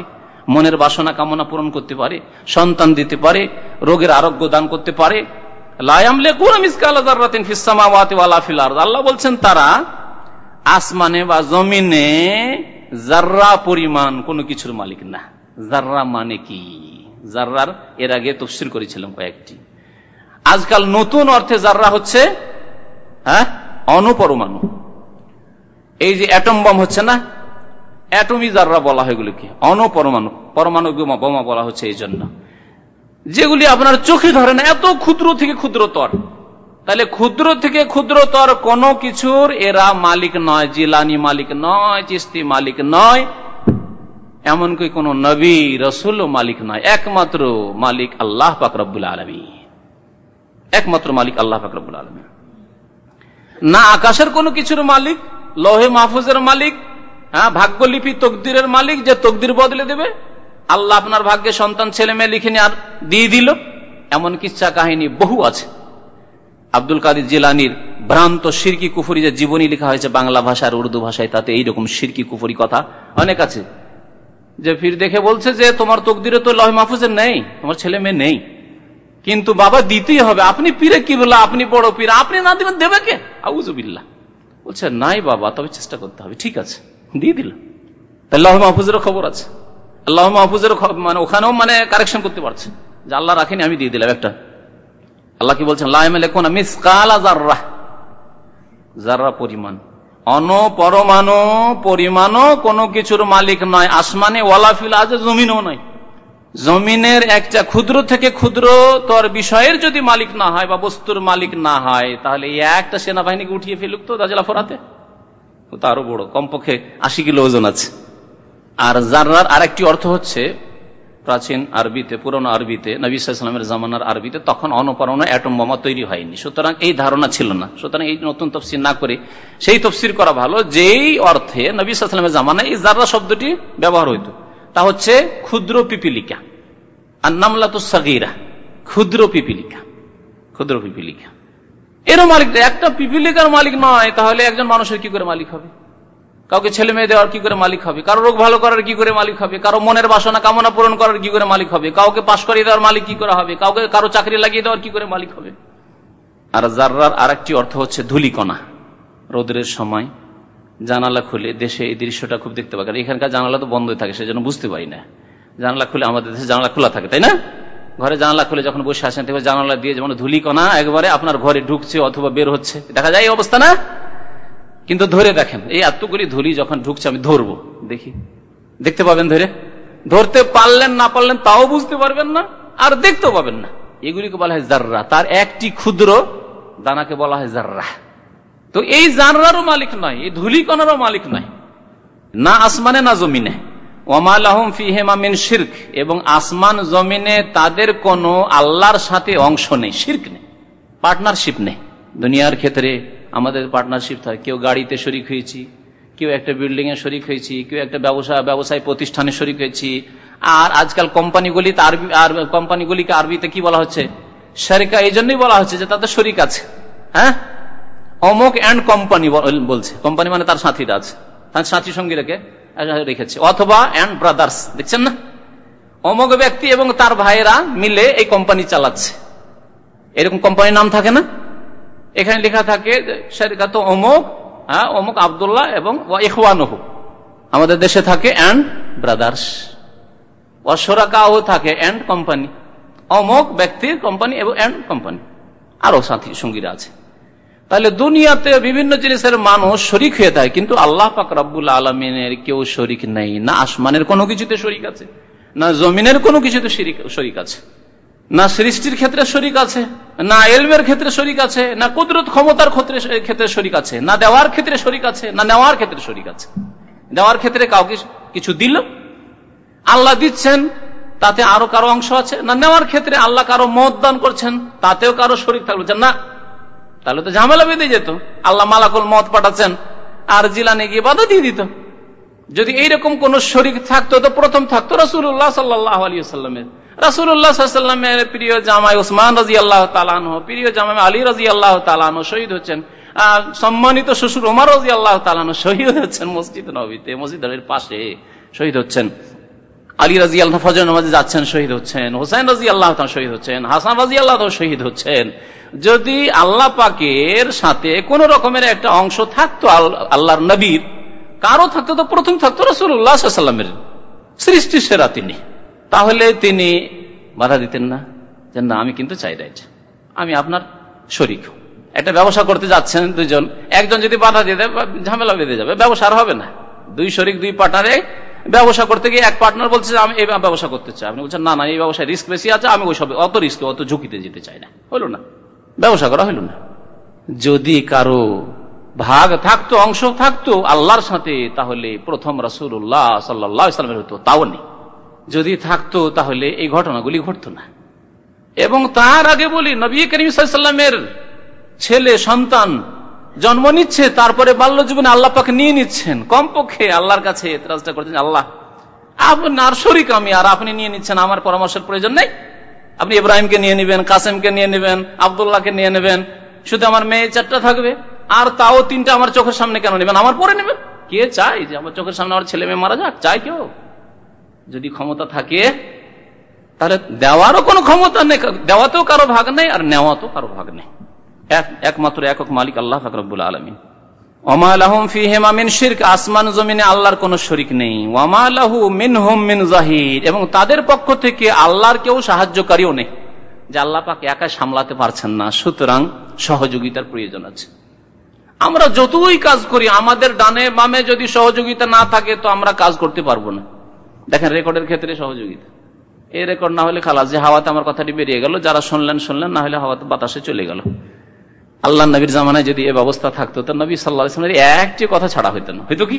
মনের বাসনা কামনা পূরণ করতে পারে, সন্তান দিতে পারে, রোগের আরোগ্য দান করতে পারে আল্লাহ বলছেন, তারা আসমানে বা জমিনে জার্রা পরিমাণ কোনো কিছুর মালিক না। জার্রা মানে কি? জার্রার এর আগে তফসিল করেছিলাম কয়েকটি। আজকাল নতুন অর্থে জার্রা হচ্ছে হ্যাঁ? অনুপরমাণু। এই যে অ্যাটম বম হচ্ছে না? অ্যাটমি যাররা বলা হয় এগুলিকে, অনপরমাণু, পরমাণু বোমা বলা হচ্ছে এই জন্য। যেগুলি আপনার চোখে ধরে না, এত ক্ষুদ্র থেকে ক্ষুদ্রতর তাহলে ক্ষুদ্র থেকে ক্ষুদ্রতর কোন কিছুর, এরা মালিক নয়, জিলানি মালিক নয়, চিস্তি মালিক নয়, এমনকি কোন নবী, রসুল মালিক নয়, একমাত্র মালিক আল্লাহ পাকরবুল আলমী একমাত্র মালিক আল্লাহ পাকরবুল আলমী না আকাশের কোনো কিছুর মালিক, লোহে মাহফুজের মালিক হ্যাঁ ভাগ্যলিপি তকদিরের মালিক যে তকদির বদলে দেবে? আল্লাহ আপনার ভাগ্যে সন্তান ছেলে মেয়ে লিখে আর দিয়ে দিল। এমন কিচ্ছা কাহিনী বহু আছে। আব্দুল কাদির জিলানির ভ্রান্ত সিরকি কুফুরি যে জীবনী লেখা হয়েছে বাংলা ভাষার উর্দু ভাষায়, তাতে এইরকম সিরকি কুফুরি কথা অনেক আছে। যে ফির দেখে বলছে যে, তোমার তকদিরে তো লহে মাহফুজের নেই, তোমার ছেলে মেয়ে নেই। কিন্তু বাবা দিতেই হবে। আপনি পীরে কি বলল? আপনি বড় পীর। আপনি না দিবেন দেবে কে? আউজুবিল্লা বলছে, নাই বাবা, তবে চেষ্টা করতে হবে। ঠিক আছে, দিয়ে দিল। আল্লাহ মাহফুজেরও খবর আছে। আল্লাহ মাহফুজের মানে ওখানেও মানে কারেকশন করতে পারছে। যে আল্লাহ রাখেনি, আমি দিয়ে দিলাম একটা। আল্লাহ কি বলছেন? লাইমেলে জাররা পরিমাণ। অনপরমাণু পরিমাণও কোনো কিছুর মালিক নয়। আসমানে ওয়ালাফিল আছে জমিনও নয়। জমিনের একটা ক্ষুদ্র থেকে ক্ষুদ্র তোর বিষয়ের যদি মালিক না হয় বা বস্তুর মালিক না হয়, তাহলে একটা সেনাবাহিনীকে উঠিয়ে ফেলুক তো দাজলা ফোরাতে। তো আরও বড়, কমপক্ষে আশি কিলো ওজন আছে। আর জার্রার আরেকটি অর্থ হচ্ছে, প্রাচীন আরবিতে, পুরনো আরবিতে নবীলামের জামানার আরবিতে তখন অনপরণ অ্যাটম বোমা তৈরি হয়নি। সুতরাং এই ধারণা ছিল না। সুতরাং এই নতুন তফসির না করে সেই তফসির করা ভালো, যেই অর্থে নবী সালামের জামানায় এই জাররা শব্দটি ব্যবহার হইত। তা হচ্ছে ক্ষুদ্র পিপিলিকা। আর নামলা তো সাগিরা, ক্ষুদ্র পিপিলিকা ক্ষুদ্র পিপিলিকা। এরও মালিক, একটা পিপিলিকার মালিক নয়, তাহলে একজন মানুষের কি করে মালিক হবে? কাউকে ছেলে মেয়ে দেওয়ার কি করে মালিক হবে? কারও রোগ ভালো করার কি করে মালিক হবে? কারও মনের বাসনা, কামনা পূরণ করার কি করে মালিক হবে? কাউকে পাশ করিয়ে দেওয়ার মালিক কি করে হবে? কাউকে, কারও চাকরি লাগিয়ে দেওয়ার কি করে মালিক হবে? আর জার্রার আর একটি অর্থ হচ্ছে ধুলিকণা, রোদ্রের সময়। জানালা খুলে দেশে এই দৃশ্যটা খুব দেখতে পাই। এখানকার জানালা তো বন্ধই থাকে, সেজন্য বুঝতে পারি না। জানালা খুলে আমাদের দেশে জানালা খোলা থাকে, তাই না? ঘরে জানালা খুলে যখন বসে আসেন, তখন জানালা দিয়ে যেমন ধুলিকণা একবারে আপনার ঘরে ঢুকছে অথবা বের হচ্ছে। দেখা যায় এই অবস্থা না? কিন্তু ধরে দেখেন, এই এতগুলি ধুলি যখন ঢুকছে, আমি ধরবো, দেখি। দেখতে পাবেন ধরে? ধরতে পারলেন, না পারলেন, তাও বুঝতে পারবেন না, আর দেখতেও পাবেন না। এগুলিকে বলা হয় জাররা। তার একটি ক্ষুদ্র দানাকে বলা হয় জাররা। তো এই জাররারও মালিক নয় এই ধুলিকণারও মালিক নয় না আসমানে, না জমিনে। এবং আসমান, জমিনে তাদের কোন আল্লাহর সাথে অংশ নেই, শির্ক নেই, পার্টনারশিপ নেই। দুনিয়ার ক্ষেত্রে আমাদের পার্টনারশিপ থাকে, কেউ গাড়িতে শরিক হয়েছি, কেউ একটা বিল্ডিং এ শরিক হয়েছি, কেউ একটা ব্যবসা, ব্যবসায় প্রতিষ্ঠানে শরিক হয়েছি। আর আজকাল কোম্পানিগুলিতে আরবি আর কোম্পানিগুলিকে আরবিতে কি বলা হচ্ছে? শরিকা, এই জন্যই বলা হচ্ছে যে তাদের শরিক আছে। হ্যাঁ? অমুক অ্যান্ড কোম্পানি বলছে। কোম্পানি মানে তার সাথীরা আছে। তার সাথী সঙ্গী রেখে রেখেছে। অথবা অ্যান্ড ব্রাদার্স দেখছেন না? অমুক ব্যক্তি এবং তার ভাইয়েরা মিলে এই কোম্পানি চালাচ্ছে। এরকম কোম্পানির নাম থাকে না? এখানে লেখা থাকে তো অমুক হ্যাঁ অমুক আবদুল্লাহ এবং ইহওয়ানহু আমাদের দেশে থাকে অ্যান্ড ব্রাদার্স অসরাকাও থাকে অ্যান্ড কোম্পানি অমুক ব্যক্তির কোম্পানি এবং অ্যান্ড কোম্পানি আরও সাথী সঙ্গীরা আছে। তাহলে দুনিয়াতে বিভিন্ন জিনিসের মানুষ শরিক হয়ে থাকে কিন্তু আল্লাহ পাক রব্বুল আলমিনের কেউ শরিক নেই, না আসমানের কোনো কিছুতে শরিক আছে, না জমিনের কোনো কিছুতে শরিক আছে, না সৃষ্টির ক্ষেত্রে শরিক আছে, না এলমের ক্ষেত্রে শরিক আছে, না কুদরত ক্ষমতার ক্ষেত্রে ক্ষেত্রে শরিক আছে, না দেওয়ার ক্ষেত্রে শরিক আছে, না নেওয়ার ক্ষেত্রে শরিক আছে। দেওয়ার ক্ষেত্রে কাউকে কিছু দিল? আল্লাহ দিচ্ছেন, তাতে আরও কারও অংশ আছে, না নেওয়ার ক্ষেত্রে আল্লাহ কারও মত দান করছেন, তাতেও কারও শরিক থাকবে না তাহলে তো ঝামেলা বেঁধে যেত। আল্লাহ মালাকুল মত পাঠাচ্ছেন, আর জিলানে গিয়ে বাধা দিয়ে দিত। যদি এইরকম কোন শরিক থাকতো, তো প্রথম থাকতো রসুল্লাহ সাল্লাহ আলী সাল্লামের রাসুল্লাহামের প্রিয় আল্লাহ প্রিয় শহীদ হচ্ছেন। সম্মানিত শ্বশুর ওমার আল্লাহ শহীদ হচ্ছেন মসজিদ পাশে শহীদ হচ্ছেন। আলী রাজি আল্লাহ ফজর নামাজে যাচ্ছেন, শহীদ হচ্ছেন। হোসেন রাজি আল্লাহ শহীদ হচ্ছেন। হাসান রাজি আল্লাহ শহীদ হচ্ছেন। যদি আল্লাহ পাকের সাথে কোন রকমের একটা অংশ থাকতো আল্লাহর নবীর, কারও থাকতো তো প্রথম থাকতো রসুল্লাহ সাল্লামের সৃষ্টি সেরা তিনি। তাহলে তিনি বাধা দিতেন না যে, না, আমি কিন্তু চাই রাইট আমি আপনার শরিক একটা ব্যবসা করতে যাচ্ছেন দুজন। একজন যদি বাধা দিয়ে দেয়, ঝামেলা বেঁধে যাবে। ব্যবসা আর হবে না। দুই শরিক দুই পার্টনারে ব্যবসা করতে গিয়ে এক পার্টনার বলছে আমি এই ব্যবসা করতে চাই। আপনি বলছেন, না না, এই ব্যবসায় রিস্ক বেশি আছে, আমি ওই সব, অত রিস্ক অত ঝুঁকিতে যেতে চাই না। হলো না। ব্যবসা করা হইল না। যদি কারও ভাগ থাকতো, অংশ থাকতো আল্লাহর সাথে, তাহলে প্রথম রাসুল্লাহ সাল্লাহ ইসলামের হতো, তাও নেই। যদি থাকতো, তাহলে এই ঘটনাগুলি ঘটতো না। এবং তার আগে বলি, নবী করিম ছেলে, সন্তান জন্ম নিচ্ছে, তারপরে বাল্য জীবনে আল্লাহ পাকে নিয়ে নিচ্ছেন। কমপক্ষে আল্লাহর কাছে এতরাজটা করছেন আল্লাহ আপনার শরিক আমি, আর আপনি নিয়ে নিচ্ছেন, আমার পরামর্শের প্রয়োজন নেই। আপনি ইব্রাহিমকে নিয়ে নেবেন, কাসেমকে নিয়ে নেবেন, আবদুল্লাহকে নিয়ে নেবেন, শুধু আমার মেয়ে চারটা থাকবে, আর তাও তিনটা আমার চোখের সামনে কেন নেবেন? আমার পরে নেবেন। কে চাই যে আমার চোখের সামনে আমার ছেলে মেয়ে মারা যাক? চাই কেউ? যদি ক্ষমতা থাকে, তাহলে দেওয়ারও কোনো ক্ষমতা নেই, দেওয়াতেও কারও ভাগ নেই, আর নেওয়াতেও কারও ভাগ নেই। একমাত্র একক মালিক আল্লাহ ফাকরুল আলমিন। জমিনে আল্লাহর কোন শরিক নেই। এবং তাদের পক্ষ থেকে আল্লাহর কেউ সাহায্যকারীও নেই। যে আল্লাহ পাক একা সামলাতে পারছেন না, সুতরাং সহযোগিতার প্রয়োজন আছে। আমরা যতই কাজ করি, আমাদের ডানে বামে যদি সহযোগিতা না থাকে, তো আমরা কাজ করতে পারব না। দেখেন, রেকর্ডের ক্ষেত্রে সহযোগিতা। এই রেকর্ড না হলে খালাস, যে হাওয়াতে আমার কথাটি বেরিয়ে গেল, যারা শুনলেন শুনলেন, না হলে হাওয়াতে বাতাসে চলে গেল। আল্লাহ নবীর জামানায় যদি এ ব্যবস্থা থাকতো, তো নবী সাল্লাহ একটি কথা ছাড়া হইতো না। হইতো কি?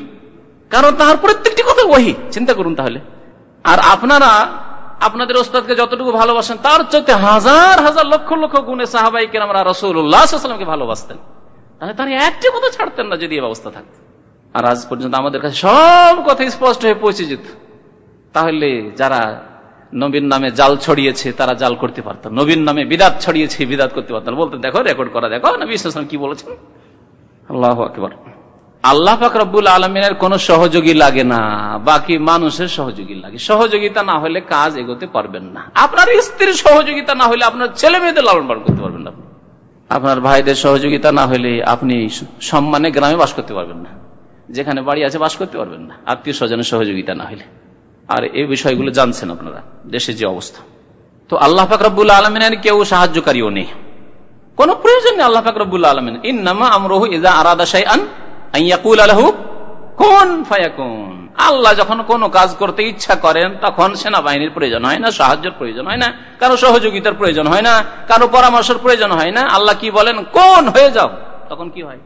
কারণ তার প্রত্যেকটি কথা ওহি চিন্তা করুন তাহলে। আর আপনারা, আপনাদের ওস্তাদকে যতটুকু ভালোবাসেন, তার চোখে হাজার হাজার লক্ষ লক্ষ গুণে সাহাবাই কেন আমরা রসুল্লাহামকে ভালোবাসতেন। তাহলে তার একটি কথা ছাড়তেন না যদি এ ব্যবস্থা থাকতো। আর আজ পর্যন্ত আমাদের কাছে সব কথা স্পষ্ট হয়ে পৌঁছে যেত। তাহলে যারা নবীন নামে জাল ছড়িয়েছে, তারা জাল করতে পারত নবীন নামে বিদাত ছড়িয়েছে, বিদাত করতে পারত বলতে দেখো রেকর্ড করা, দেখো। নবী ইসলাম কি বলেছেন? আল্লাহ আকবর। আল্লাহ পাক রব্বুল আলমিনের কোন সহযোগী লাগে না, বাকি মানুষের সহযোগী লাগে। সহযোগিতা না হলে কাজ এগোতে পারবেন না। আপনার স্ত্রীর সহযোগিতা না হলে আপনার ছেলে মেয়েদের লালন পালন করতে পারবেন না আপনার ভাইদের সহযোগিতা না হলে আপনি সম্মানে গ্রামে বাস করতে পারবেন না। যেখানে বাড়ি আছে বাস করতে পারবেন না। আত্মীয় স্বজনের সহযোগিতা না হলে। আর এই বিষয়গুলো জানছেন আপনারা, দেশের যে অবস্থা। তো আল্লাহ ফাকরাবুল আলমিনের কেউ সাহায্যকারীও নেই। কোন প্রয়োজন নেই আল্লাহ ফাকরাবুল আলমিন। ইন্নামা আমরহু ইজা আরাদা আইয়াকুল আলহু কোন ফায়াকুন। আল্লাহ যখন কোনো কাজ করতে ইচ্ছা করেন, তখন সেনাবাহিনীর প্রয়োজন হয় না, সাহায্যের প্রয়োজন হয় না, কারও সহযোগিতার প্রয়োজন হয় না, কারও পরামর্শের প্রয়োজন হয় না। আল্লাহ কি বলেন? কোন হয়ে যাও। তখন কি হয়?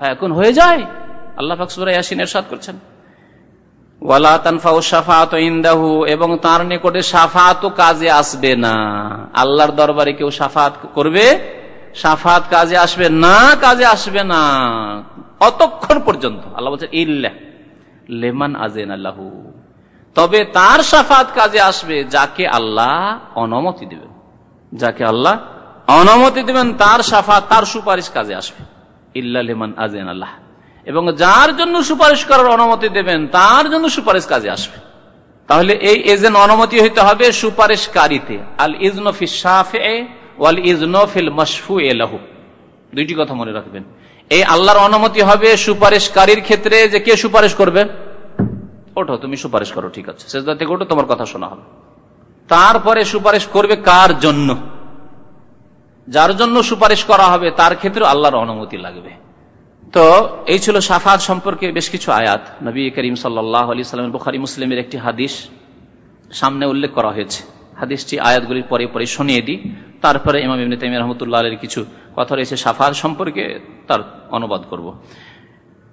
হ্যাঁ কোন হয়ে যায়। আল্লাহ ফাকসুরা ইয়াসিনের সাদ করছেন। এবং তার নিকটে সাফাত কাজে আসবে না। আল্লাহর দরবারে কেউ সাফাত করবে? সাফাত কাজে আসবে না, কাজে আসবে না। অতক্ষণ পর্যন্ত। আল্লাহ বলছেন, ইল্লা লেমান আজেন আল্লাহ তবে তার সাফাত কাজে আসবে যাকে আল্লাহ অনুমতি দেবেন। যাকে আল্লাহ অনুমতি দেবেন, তার সাফাত তার সুপারিশ কাজে আসবে। ইল্লা লেমান আজেন আল্লাহ এবং যার জন্য সুপারিশ করার অনুমতি দেবেন, তার জন্য সুপারিশ কাজে আসবে। তাহলে এই এজেন্ট অনুমতি হইতে হবে সুপারিশকারীতে। আল ইজনফি সাফে ওয়াল ইজনফিল মশফু এলাহু দুইটি কথা মনে রাখবেন। এই আল্লাহর অনুমতি হবে সুপারিশকারীর ক্ষেত্রে যে কে সুপারিশ করবে? ওঠো, তুমি সুপারিশ করো, ঠিক আছে। সেজদা থেকে ওঠো, তোমার কথা শোনা হবে। তারপরে সুপারিশ করবে কার জন্য? যার জন্য সুপারিশ করা হবে, তার ক্ষেত্রে আল্লাহর অনুমতি লাগবে। তো এই ছিল সাফাত সম্পর্কে বেশ কিছু আয়াত। নবী করিম সাল্লাহ সাল্লাম বুখারি, মুসলিমের একটি হাদিস সামনে উল্লেখ করা হয়েছে। হাদিসটি আয়াতগুলির পরে পরে শুনিয়ে দিই। তারপরে ইমাম ইবনে তাইমিয়া রহমতুল্লাহ আলের কিছু কথা রয়েছে সাফাত সম্পর্কে তার অনুবাদ করব।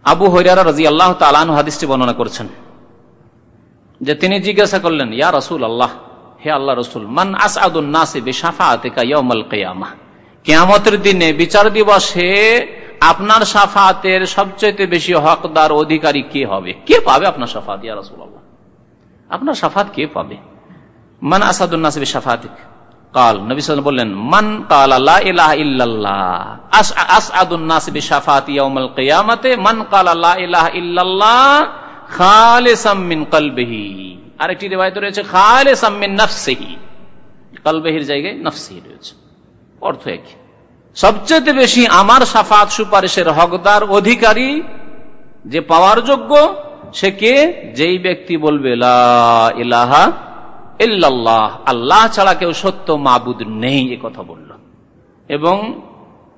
আবু হৈরারা রাজি আল্লাহ তালান হাদিসটি বর্ণনা করছেন যে তিনি জিজ্ঞাসা করলেন, ইয়া রসুল আল্লাহ হে আল্লাহ রসুল, মান আসাদুল নাসে বেসাফাতে কায়ামাল কেয়ামা? কেয়ামতের দিনে বিচার দিবসে আপনার সাফাতের সবচেয়ে বেশি হকদার অধিকারী কে হবে? কে পাবে আপনার সাফাত, ইয়া রসুল্লাহ আপনার সাফাত কে পাবে? মান আসাদুল নাসিবি সাফাতিক কাল নবী বললেন, মান কাল আল্লাহ ইলাহ সাফাত ইয়াউমাল কিয়ামাতে, মান কাল আল্লাহ ইলাহ ইল্লাল্লাহ, খালিসাম মিন কলবিহি। আরেকটি রিওয়ায়াত রয়েছে, খালিসাম মিন নাফসিহি। কলবিহির জায়গায় নফসিহি রয়েছে। অর্থ একই। সবচেয়ে বেশি আমার সাফাত সুপারিশের হকদার অধিকারী যে পাওয়ার যোগ্য, সে কে? যেই ব্যক্তি বলবে ইলাহা ইল্লাল্লাহ। আল্লাহ ছাড়া কেউ সত্য মাবুদ নেই, এ কথা বলল। এবং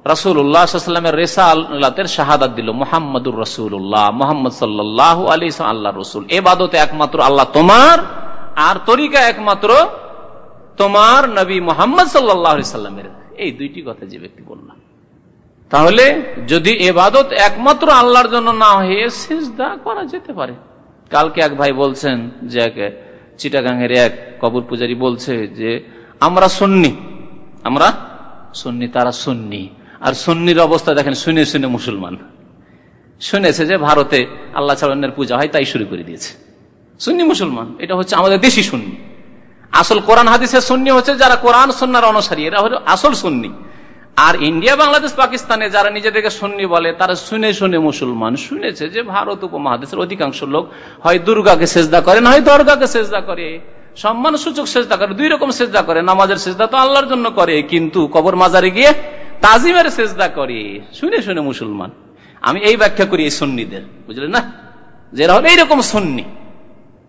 রাসুল্লাহামের রেসালাতের শাহাদাত দিল, মোহাম্মদুর রসুল্লাহ মোহাম্মদ সাল্লাহ আলী আল্লাহ রসুল। এবাদত একমাত্র আল্লাহ তোমার, আর তরিকা একমাত্র তোমার নবী মোহাম্মদ সাল্লাহ সাল্লামের এই দুইটি কথা যে ব্যক্তি বললাম তাহলে যদি এবাদত একমাত্র আল্লাহর জন্য না হয়ে সেজদা করা যেতে পারে। কালকে এক ভাই বলছেন যে এক চিটাগাঙের এক কবর পূজারী বলছে যে, আমরা সুন্নি আমরা সুন্নি, তারা সুন্নি। আর সুন্নির অবস্থা দেখেন, শুনে শুনে মুসলমান। শুনেছে যে ভারতে আল্লাহ ছাড়নের পূজা হয়, তাই শুরু করে দিয়েছে। সুন্নি মুসলমান, এটা হচ্ছে আমাদের দেশি সুন্নি। আসল কোরআন হাদিসের সুন্নি হচ্ছে যারা কোরআন সন্ন্যার অনুসারী। এরা হলো আসল সুন্নি। আর ইন্ডিয়া, বাংলাদেশ, পাকিস্তানে যারা নিজেদেরকে সুন্নি বলে, তারা শুনে শুনে মুসলমান। শুনেছে যে ভারত উপমহাদেশের অধিকাংশ লোক হয় দুর্গাকে সেজদা করে, না হয় দর্গাকে সেজদা করে। সম্মান সূচক সেজদা করে, দুই রকম সেজদা করে। নামাজের সেজদা তো আল্লাহর জন্য করে, কিন্তু কবর মাজারে গিয়ে তাজিমের সেজদা করে। শুনে শুনে মুসলমান। আমি এই ব্যাখ্যা করি এই সন্নিদের। বুঝলেন না? যে হলো এইরকম সন্নি।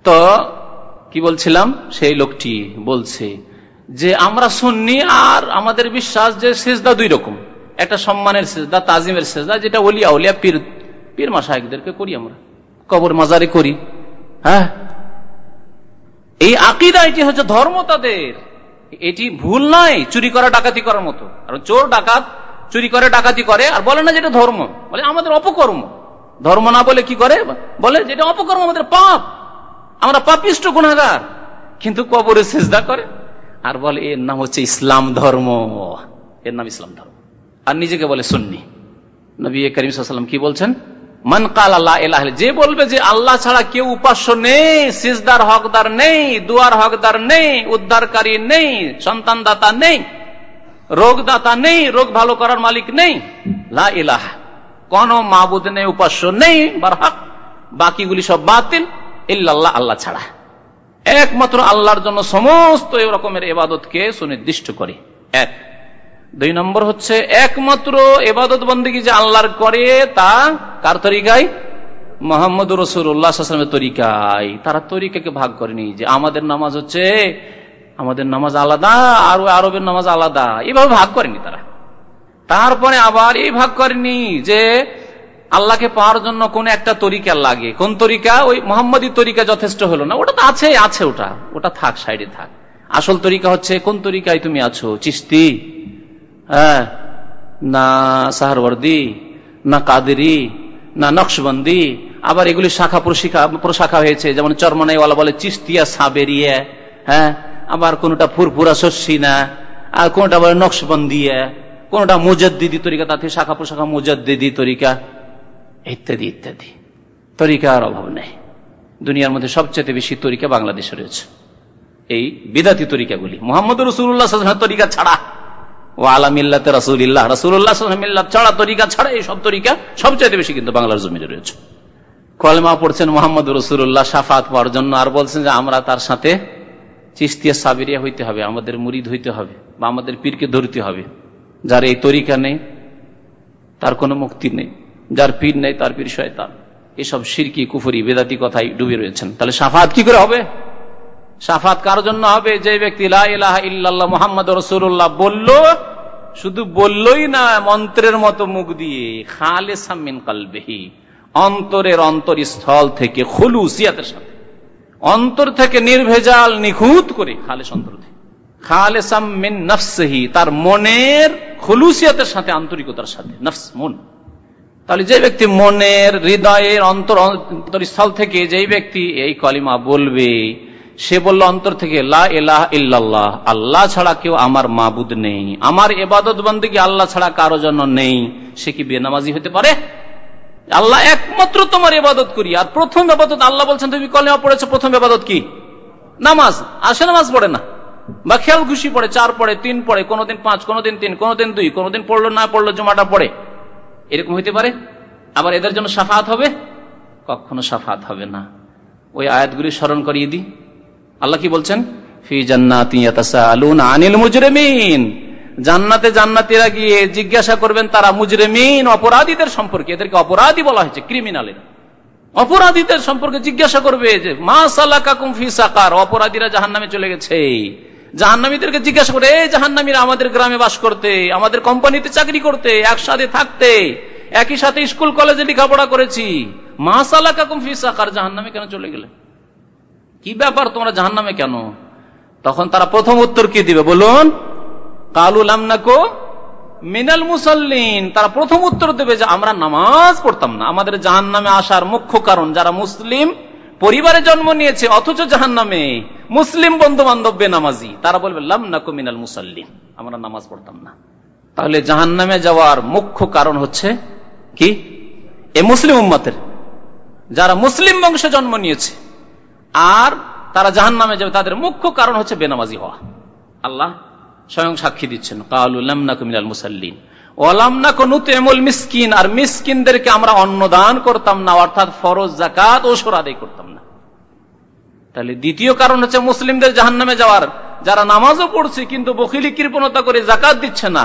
তো কি বলছিলাম? সেই লোকটি বলছে যে, আমরা শুননি আর আমাদের বিশ্বাস যে সেজদা দুই রকম। একটা সম্মানের সেজদা, তাজিমের সেজদা, যেটা ওলিয়া ওলিয়া পীর পীর মাসায়কদেরকে করি আমরা। কবর মাজারে করি। হ্যাঁ? এই আকিদা এটি হচ্ছে ধর্ম তাদের। এটি ভুল নয় চুরি করা, ডাকাতি করার মতো। আর চোর, ডাকাত চুরি করে, ডাকাতি করে, আর বলে না যেটা ধর্ম। বলে আমাদের অপকর্ম। ধর্ম না বলে কি করে? বলে যেটা অপকর্ম আমাদের পাপ। আমরা পাপিষ্ট গুণাগার কিন্তু কবরে সেজদা করে। আর বলে, এর নাম হচ্ছে ইসলাম ধর্ম। এর নাম ইসলাম ধর্ম। আর নিজেকে বলে সুন্নি। নবী করিম সাল্লাম কি বলছেন? মন কাল আল্লাহ এলাহ যে বলবে যে আল্লাহ ছাড়া কেউ উপাস্য নেই, সিজদার হকদার নেই, দুয়ার হকদার নেই, উদ্ধারকারী নেই সন্তান দাতা নেই রোগ দাতা নেই, রোগ ভালো করার মালিক নেই, লা কোন মাবুদ নেই, উপাস্য নেই বার হক বাকিগুলি সব বাতিল। ইল্লাল্লাহ, আল্লাহ ছাড়া। একমাত্র আল্লাহর জন্য সমস্ত রকমের এবাদতকে সুনির্দিষ্ট করে। এক। দুই নম্বর হচ্ছে, একমাত্র এবাদত বন্দী যে আল্লাহর করে তা কার তরিকায়? মোহাম্মদ রসুল্লাহামের তরিকায়। তারা তরিকাকে ভাগ করেনি যে আমাদের নামাজ হচ্ছে, আমাদের নামাজ আলাদা, আর আরবের নামাজ আলাদা। এভাবে ভাগ করেনি তারা। তারপরে আবার এই ভাগ করেনি যে আল্লাহকে পাওয়ার জন্য কোন একটা তরিকা লাগে। কোন তরিকা? ওই মোহাম্মদী তরিকা যথেষ্ট হলো না। ওটা তো আছে আছে ওটা। ওটা থাক, সাইডে থাক। আসল তরিকা হচ্ছে, কোন তরিকায় তুমি আছো? চিস্তি হ্যাঁ। না সাহারবর্দি না কাদেরি, না নকশবন্দি। আবার এগুলি শাখা প্রশিখা, প্রশাখা হয়েছে। যেমন চরমনাইওয়ালা বলে চিস্তিয়া সাবেরিয়া হ্যাঁ। আবার কোনটা ফুরফুরা শস্যি না। আর কোনটা বলে, নকশবন্দিয়া কোনটা মুজদ্দিদি তরিকা। তাতে শাখা প্রশাখা মুজদ্দিদি তরিকা। ইত্যাদি ইত্যাদি। তরিকার অভাব নেই। দুনিয়ার মধ্যে সবচেয়ে বেশি তরিকা বাংলাদেশে রয়েছে। এই বিদাতি তরিকাগুলি। মোহাম্মদ রসুল্লাহ তরিকা ছাড়া ও আলামিল্লাতে রাসুল্লাহ রাসুল্লাহ ছাড়া তরিকা ছাড়া এই সব তরিকা সবচেয়ে বেশি কিন্তু বাংলার জমিনে রয়েছে। কলমা পড়ছেন মোহাম্মদ রসুল্লাহ সাফাত পাওয়ার জন্য, আর বলছেন যে আমরা তার সাথে চিস্তিয়া সাবিরিয়া হইতে হবে, আমাদের মুরিদ হইতে হবে বা আমাদের পীরকে ধরতে হবে। যার এই তরিকা নেই, তার কোনো মুক্তি নেই। যার পীর নেই, তার পীর শয়তান। এসব সিরকি কুফুরি, বেদাতি কথাই ডুবে রয়েছেন। তাহলে সাফাত কি করে হবে? সাফাত কার জন্য হবে? যে ব্যক্তি ইল্লাল্লাহ মোহাম্মদ রসুল্লাহ বলল, শুধু বললই না, মন্ত্রের মতো মুখ দিয়ে খালে কালবেহি, অন্তরের থেকে খুলুসিয়াতের সাথে। অন্তর থেকে নির্ভেজাল, নিখুঁত করে খালেস অন্তর থেকে। খালে সামিন নফসহি, তার মনের খুলুসিয়াতের সাথে, আন্তরিকতার সাথে। নফস, মন। তাহলে যে ব্যক্তি মনের হৃদয়ের অন্তর অন্তরস্থল থেকে যেই ব্যক্তি এই কলিমা বলবে, সে বলল অন্তর থেকে, লা এলাহ ইল্লাল্লাহ, আল্লাহ ছাড়া কেউ আমার মাবুদ নেই। আমার এবাদত বন্দী আল্লাহ ছাড়া কারও জন্য নেই। সে কি বেনামাজি হতে পারে? আল্লাহ একমাত্র তোমার এবাদত করি। আর প্রথম এবাদত আল্লাহ বলছেন, তুমি কলিমা পড়েছো, প্রথম এবাদত কি? নামাজ। আসে নামাজ পড়ে না। বা খেয়াল খুশি পড়ে, চার পড়ে, তিন পড়ে, কোনোদিন পাঁচ, কোনোদিন তিন, কোনোদিন দুই, কোনোদিন পড়ল, না পড়ল, জমাটা পড়ে। এরকম হইতে পারে? আবার এদের জন্য সাফাত হবে? কখনো সাফাত হবে না। ওই আয়াতগুলি স্মরণ করিয়ে দিই। আল্লাহ কি বলছেন? ফি আনিল মুজরেমিন। জান্নাতে জান্নাতিরা গিয়ে জিজ্ঞাসা করবেন, তারা মুজরেমিন, অপরাধীদের সম্পর্কে? এদেরকে অপরাধী বলা হয়েছে, ক্রিমিনালের। অপরাধীদের সম্পর্কে জিজ্ঞাসা করবে যে, মা সাল্লাহ কাকুম ফি সাকার। অপরাধীরা জাহান নামে চলে গেছে। জাহান্নামীদেরকে জিজ্ঞাসা করে, এই জাহান্নামীরা আমাদের গ্রামে বাস করতে, আমাদের কোম্পানিতে চাকরি করতে, একসাথে থাকতে, একই সাথে স্কুল, কলেজে লেখাপড়া করেছি। মাসালা কাকুম ফিসাকার জাহান্নামে কেন চলে গেলে? কি ব্যাপার তোমরা জাহান্নামে কেন? তখন তারা প্রথম উত্তর কি দিবে? বলুন কালুল আমনাকো মিনাল মুসল্লিন। তারা প্রথম উত্তর দেবে যে, আমরা নামাজ পড়তাম না। আমাদের জাহান নামে আসার মুখ্য কারণ, যারা মুসলিম পরিবারে জন্ম নিয়েছে, অথচ জাহান নামে মুসলিম বন্ধু বান্ধব বেনামাজি। তারা বলবে লামনাকো মিনাল মুসল্লিন। আমরা নামাজ পড়তাম না। তাহলে জাহান নামে যাওয়ার মুখ্য কারণ হচ্ছে কি? এ মুসলিম উম্মাতের। যারা মুসলিম বংশে জন্ম নিয়েছে, আর তারা জাহান নামে যাবে, তাদের মুখ্য কারণ হচ্ছে বেনামাজি হওয়া। আল্লাহ স্বয়ং সাক্ষী দিচ্ছেন আর মিসকিনদেরকে আমরা অন্নদান করতাম না, অর্থাৎ ফরজ জাকাত ও করতাম না। তাহলে দ্বিতীয় কারণ হচ্ছে মুসলিমদের জাহান নামে যাওয়ার। যারা নামাজও পড়ছে, কিন্তু বকিলি কৃপণতা করে জাকাত দিচ্ছে না,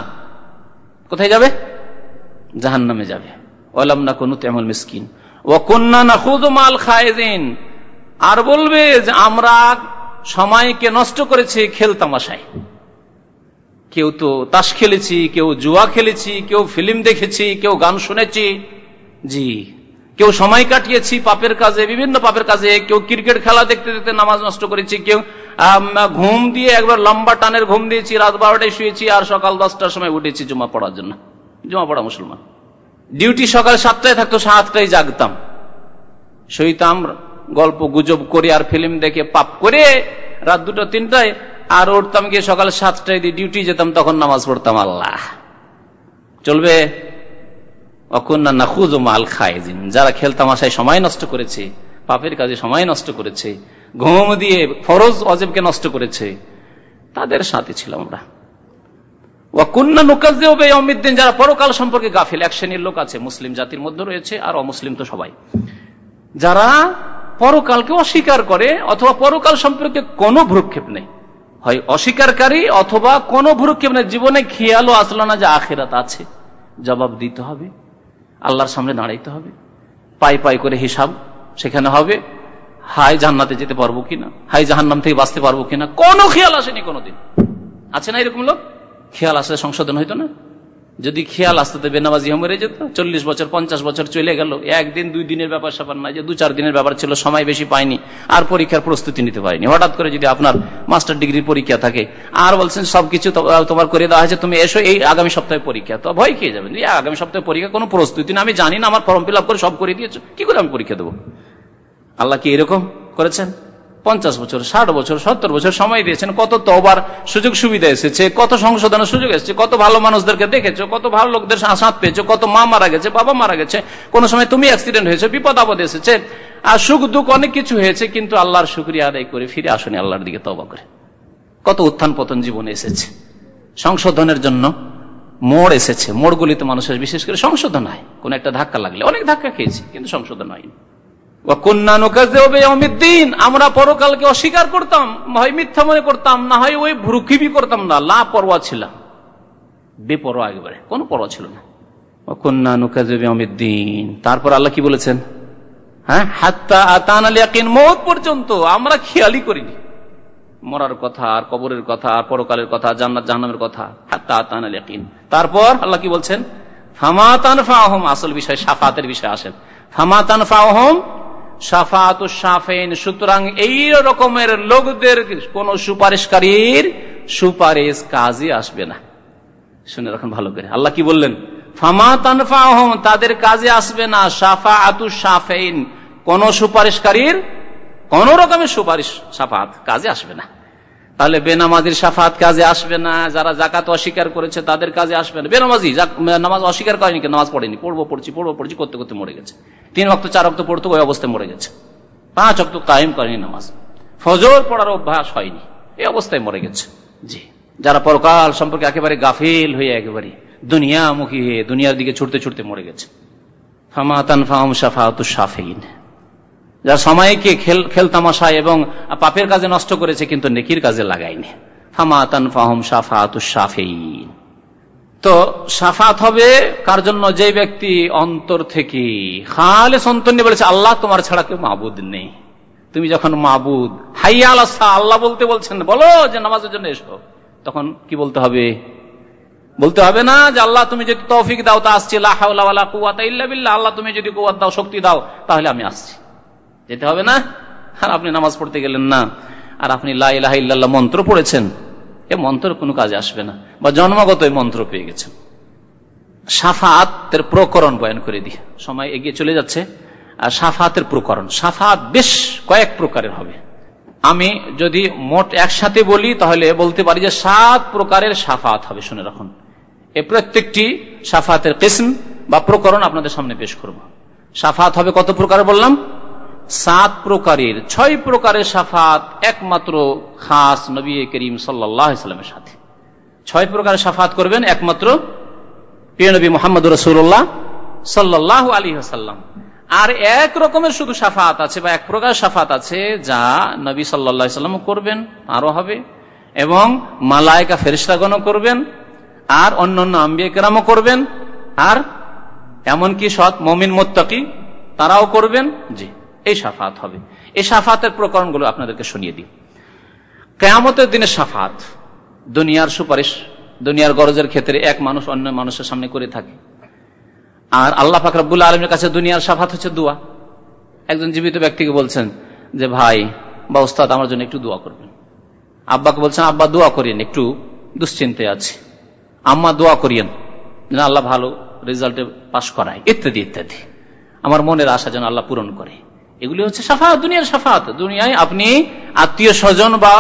কোথায় যাবে? জাহান নামে যাবে না কোন তেমন মিসকিন। ও কন্যা না খুদ মাল খায়দিন আর বলবে যে, আমরা সময়কে নষ্ট করেছি খেলতামাশায় কেউ তো তাস খেলেছি, কেউ জুয়া খেলেছি, কেউ ফিল্ম দেখেছি, কেউ গান শুনেছি। জি। কেউ সময় কাটিয়েছি পাপের কাজে, বিভিন্ন পাপের কাজে। কেউ ক্রিকেট খেলা দেখতে দেখতে নামাজ নষ্ট করেছি, কেউ ঘুম দিয়ে একবার লম্বা টানের ঘুম দিয়েছি, রাত বারোটায় শুয়েছি, আর সকাল দশটার সময় উঠেছি জমা পড়ার জন্য। জমা পড়া মুসলমান। ডিউটি সকাল সাতটায় থাকতো, সাতটায় জাগতাম। শুইতাম গল্প গুজব করে আর ফিল্ম দেখে পাপ করে, রাত দুটো তিনটায় আর উঠতাম গিয়ে সকাল সাতটায় দিয়ে ডিউটি যেতাম, তখন নামাজ পড়তাম আল্লাহ। চলবে? অকন্যা না খুজ মাল খায়জিন যারা খেলতামাশায় সময় নষ্ট করেছে, পাপের কাজে সময় নষ্ট করেছে ঘুম দিয়ে ফরজ অজেবকে নষ্ট করেছে, তাদের সাথে ছিলাম আমরা। ওয়াকুন্না নুকাজদিন যারা পরকাল সম্পর্কে গাফিল, এক শ্রেণির লোক আছে, মুসলিম জাতির মধ্যে রয়েছে আর অমুসলিম তো সবাই। যারা পরকালকে অস্বীকার করে অথবা পরকাল সম্পর্কে কোনো ভ্রুক্ষেপ নেই। হয় অস্বীকারী অথবা কোন ভ্রুক্ষেপ মানে জীবনে খেয়ালও আসলো না যে আখেরাত আছে। জবাব দিতে হবে। আল্লাহর সামনে দাঁড়াইতে হবে। পাই পাই করে হিসাব সেখানে হবে। হাই জান্নাতে যেতে পারব কিনা? হাই জাহান্নাম থেকে বাঁচতে পারব কিনা? কোনো খেয়াল আসেনি কোনোদিন। আছে না এরকম লোক? খেয়াল আসলে সংশোধন হইতো না? যদি খেয়াল আসতে বেনামাজি মরে যেত। চল্লিশ বছর, পঞ্চাশ বছর চলে গেল। একদিন, দুই দিনের ব্যাপার স্যাপার নাই যে দু চার দিনের ব্যাপার ছিল, সময় বেশি পাইনি। আর পরীক্ষার প্রস্তুতি নিতে পারিনি। হঠাৎ করে যদি আপনার মাস্টার ডিগ্রির পরীক্ষা থাকে, আর বলছেন, সবকিছু তোমার করে দেওয়া হয়েছে, তুমি এসো, এই আগামী সপ্তাহে পরীক্ষা। তো ভয় খেয়ে যাবেন। আগামী সপ্তাহে পরীক্ষা কোনো প্রস্তুতি না। আমি জানি না, আমার ফর্ম ফিল করে সব করে দিয়েছ। কি করে আমি পরীক্ষা দেবো? আল্লাহ কি এরকম করেছেন? পঞ্চাশ বছর, ষাট বছর, সত্তর বছর সময় দিয়েছেন। কত তবার সুযোগ সুবিধা এসেছে, কত সংশোধনের সুযোগ এসেছে, কত ভালো মানুষদেরকে দেখেছ, কত ভালো লোকদের সাঁত পেয়েছ, কত মা মারা গেছে, বাবা মারা গেছে। কোন সময় তুমি অ্যাক্সিডেন্ট হয়েছে, বিপদ আপদ এসেছে। আর সুখ দুঃখ অনেক কিছু হয়েছে, কিন্তু আল্লাহর শুক্রিয়া আদায় করে ফিরে আসুনি, আল্লাহর দিকে তবা করে। কত উত্থান পতন জীবনে এসেছে। সংশোধনের জন্য মোড় এসেছে। মোড়গুলিতে মানুষের বিশেষ করে সংশোধন হয়। কোন একটা ধাক্কা লাগলে, অনেক ধাক্কা খেয়েছে, কিন্তু সংশোধন হয়নি। আমরা পরকালকে অস্বীকার করতাম, হয় মিথ্যা মনে করতাম, না হয় ওই ভ্রুকিবি করতাম না লা পরোয়া ছিলাম। বেপরোয়া একেবারে, কোনো পরোয়া ছিল না। তারপর আল্লাহ কি বলেছেন? হ্যাঁ মত পর্যন্ত আমরা খেয়ালই করিনি। মরার কথা, আর কবরের কথা, আর পরকালের কথা জান্নাত, জাহান্নামের কথা তারপর আল্লাহ কি বলছেন? ফামাতান ফাহম আসল বিষয় সাফাতের বিষয় আসেন। ফামাতান ফাহম সাফাত সাফেন সুতরাং এই রকমের লোকদের কোন সুপারিশকারীর সুপারিশ কাজে আসবে না। শুনে রাখুন ভালো করে। আল্লাহ কি বললেন? ফামা তানফাহম তাদের কাজে আসবে না সাফা আতু সাফেন কোন সুপারিশকারীর কোন রকমের সুপারিশ সাফাত কাজে আসবে না। তাহলে বেনামাজির সাফাত কাজে আসবে না, যারা জাকাত অস্বীকার করেছে তাদের কাজে আসবে না। বেনামাজি নামাজ অস্বীকার করেনি নামাজ পড়েনি। পড়ব, পড়ছি পড়ব, পড়ছি, করতে করতে মরে গেছে। তিন অক্ত চার অক্ত পড়তো ওই অবস্থায় মরে গেছে। পাঁচ অক্ত কায়েম করেনি নামাজ। ফজর পড়ার অভ্যাস হয়নি। এই অবস্থায় মরে গেছে। জি। যারা পরকাল সম্পর্কে একেবারে গাফিল হয়ে একেবারে দুনিয়ামুখী হয়ে দুনিয়ার দিকে ছুটতে ছুটতে মরে গেছে। ফামাতান ফাহম সাফাত সাফেইন যারা সময়কে খেল খেলতামাশায় এবং পাপের কাজে নষ্ট করেছে কিন্তু নেকির কাজে লাগায়নি। ফামাতান ফাহম সাফাত তো সাফাত হবে কার জন্য? যে ব্যক্তি অন্তর থেকে খালে সন্তন্য বলেছে, আল্লাহ তোমার ছাড়া কেউ মাহবুদ নেই। তুমি যখন মাবুদ, হাইয়া আল্লাহ বলতে বলছেন, বলো যে নামাজের জন্য এসো। তখন কি বলতে হবে? বলতে হবে না যে, আল্লাহ তুমি যদি তৌফিক দাও, তা আসছি আল্লাহ তুমি যদি কুয়াত দাও, শক্তি দাও, তাহলে আমি আসছি। যেতে হবে না। আর আপনি নামাজ পড়তে গেলেন না। আর আপনি লাহ মন্ত্র পড়েছেন, এ মন্ত্র কোনো কাজে আসবে না। বা জন্মগত মন্ত্র পেয়ে গেছেন। সাফাতের প্রকরণ বয়ান করে দিয়ে। সময় এগিয়ে চলে যাচ্ছে। আর সাফাতের প্রকরণ। সাফাত বেশ কয়েক প্রকারের হবে। আমি যদি মোট একসাথে বলি, তাহলে বলতে পারি যে সাত প্রকারের সাফাত হবে। শুনে রাখুন। এ প্রত্যেকটি সাফাতের কিসম বা প্রকরণ আপনাদের সামনে পেশ করব। সাফাত হবে কত প্রকার বললাম? সাত প্রকারের, ছয় প্রকারের সাফাত একমাত্র খাস নবী করিম সাল্লামের সাথে। ছয় প্রকারের সাফাত করবেন একমাত্র প্রিয় নবী মোহাম্মদ রসুল্লাহ সাল্লাহ আলী হাসাল্লাম আর এক রকমের শুধু সাফাত আছে বা এক প্রকার সাফাত আছে যা নবী সাল্লাম করবেন আরও হবে। এবং মালায়কা ফেরিস্তাগণও করবেন, আর অন্য অন্য আম্বিয়াকেরামও করবেন, আর এমনকি সৎ মমিন মোত্তাকি তারাও করবেন, জি। এই সাফাত হবে। এই সাফাতের প্রকরণগুলো আপনাদেরকে শুনিয়ে দিই। কেয়ামতের দিনে সাফাত দুনিয়ার সুপারিশ, দুনিয়ার গরজের ক্ষেত্রে এক মানুষ অন্য মানুষের সামনে করে থাকে। আর আল্লাহ ফাকরাবুল্লা আলমের কাছে দুনিয়ার সাফাত হচ্ছে দোয়া। একজন জীবিত ব্যক্তিকে বলছেন যে, ভাই, বা উস্তাদ, আমার জন্য একটু দোয়া করবেন। আব্বাকে বলছেন, আব্বা, দোয়া করিয়েন, একটু দুশ্চিন্তে আছে। আম্মা, দোয়া করিয়েন, যেন আল্লাহ ভালো রেজাল্টে পাশ করায়। ইত্যাদি ইত্যাদি। আমার মনের আশা যেন আল্লাহ পূরণ করে। এগুলি হচ্ছে সাফাত, দুনিয়ার সাফাত। দুনিয়ায় আপনি আত্মীয় স্বজন বা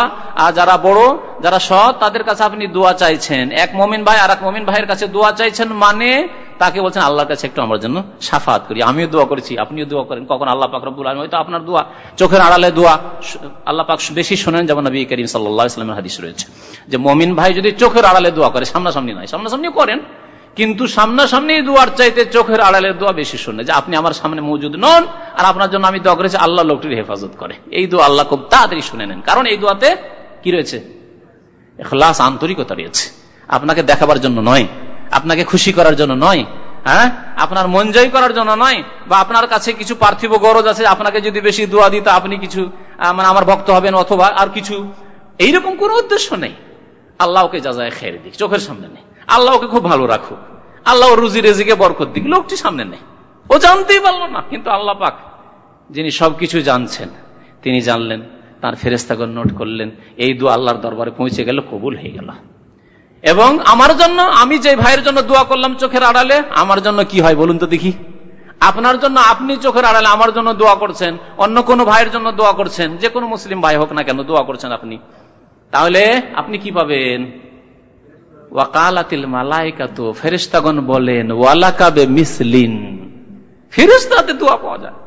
যারা বড়, যারা সৎ, তাদের কাছে আপনি দোয়া চাইছেন। এক মমিন ভাই আর এক মমিন ভাইয়ের কাছে দোয়া চাইছেন মানে তাকে বলছেন, আল্লাহর কাছে একটু আমার জন্য সাফাত করি। আমিও দোয়া করেছি, আপনিও দোয়া করেন। কখন আল্লাহ পাক রব্বুল আলম হয়তো আপনার দোয়া। চোখের আড়ালে দোয়া। আল্লাহ পাক বেশি শোনেন, যেমন নবী করিম সাল্লাহ ইসলামের হাদিস রয়েছে। যে মমিন ভাই যদি চোখের আড়ালে দোয়া করে, সামনাসামনি নয় সামনাসামনি করেন। কিন্তু সামনাসামনি দোয়ার চাইতে চোখের আড়ালের দোয়া বেশি শুনে যে আপনি আমার সামনে মজুদ নন আর আপনার জন্য আমি দোয়া করেছি, আল্লাহ লোকটির হেফাজত করে। এই দোয়া আল্লাহ খুব তাড়াতাড়ি শুনে নেন। কারণ এই দোয়াতে কি রয়েছে? এখলাস, আন্তরিকতা রয়েছে। আপনাকে দেখাবার জন্য নয়, আপনাকে খুশি করার জন্য নয় হ্যাঁ? আপনার মন জয় করার জন্য নয় বা আপনার কাছে কিছু পার্থিব গরজ আছে, আপনাকে যদি বেশি দোয়া দিত আপনি কিছু মানে আমার ভক্ত হবেন অথবা আর কিছু। এইরকম কোন উদ্দেশ্য নেই। আল্লাহকে যা যায় খেয়ে দিক, চোখের সামনে নেই। আল্লাহ ওকে খুব ভালো রাখুক। আল্লাহ রুজি রেজিকে বরকত দিক। লোকটি সামনে নেই। ও জানতেই পারল না, কিন্তু আল্লাহ পাক যিনি সবকিছু জানছেন, তিনি জানলেন, তার ফেরেস্তাগর নোট করলেন, এই দু আল্লাহর দরবারে পৌঁছে গেল, কবুল হয়ে গেল। এবং আমার জন্য আমি যে ভাইয়ের জন্য দোয়া করলাম চোখের আড়ালে, আমার জন্য কি হয় বলুন তো দেখি। আপনার জন্য আপনি চোখের আড়ালে আমার জন্য দোয়া করছেন, অন্য কোনো ভাইয়ের জন্য দোয়া করছেন, যে কোনো মুসলিম ভাই হোক না কেন দোয়া করছেন আপনি। তাহলে আপনি কি পাবেন? ওয়াকালাতিল মালাইকাতু ফেরিস্তাগণ বলেন ওয়ালাকাবে মিসলিন ফেরিস্তাতে দোয়া পাওয়া যায়।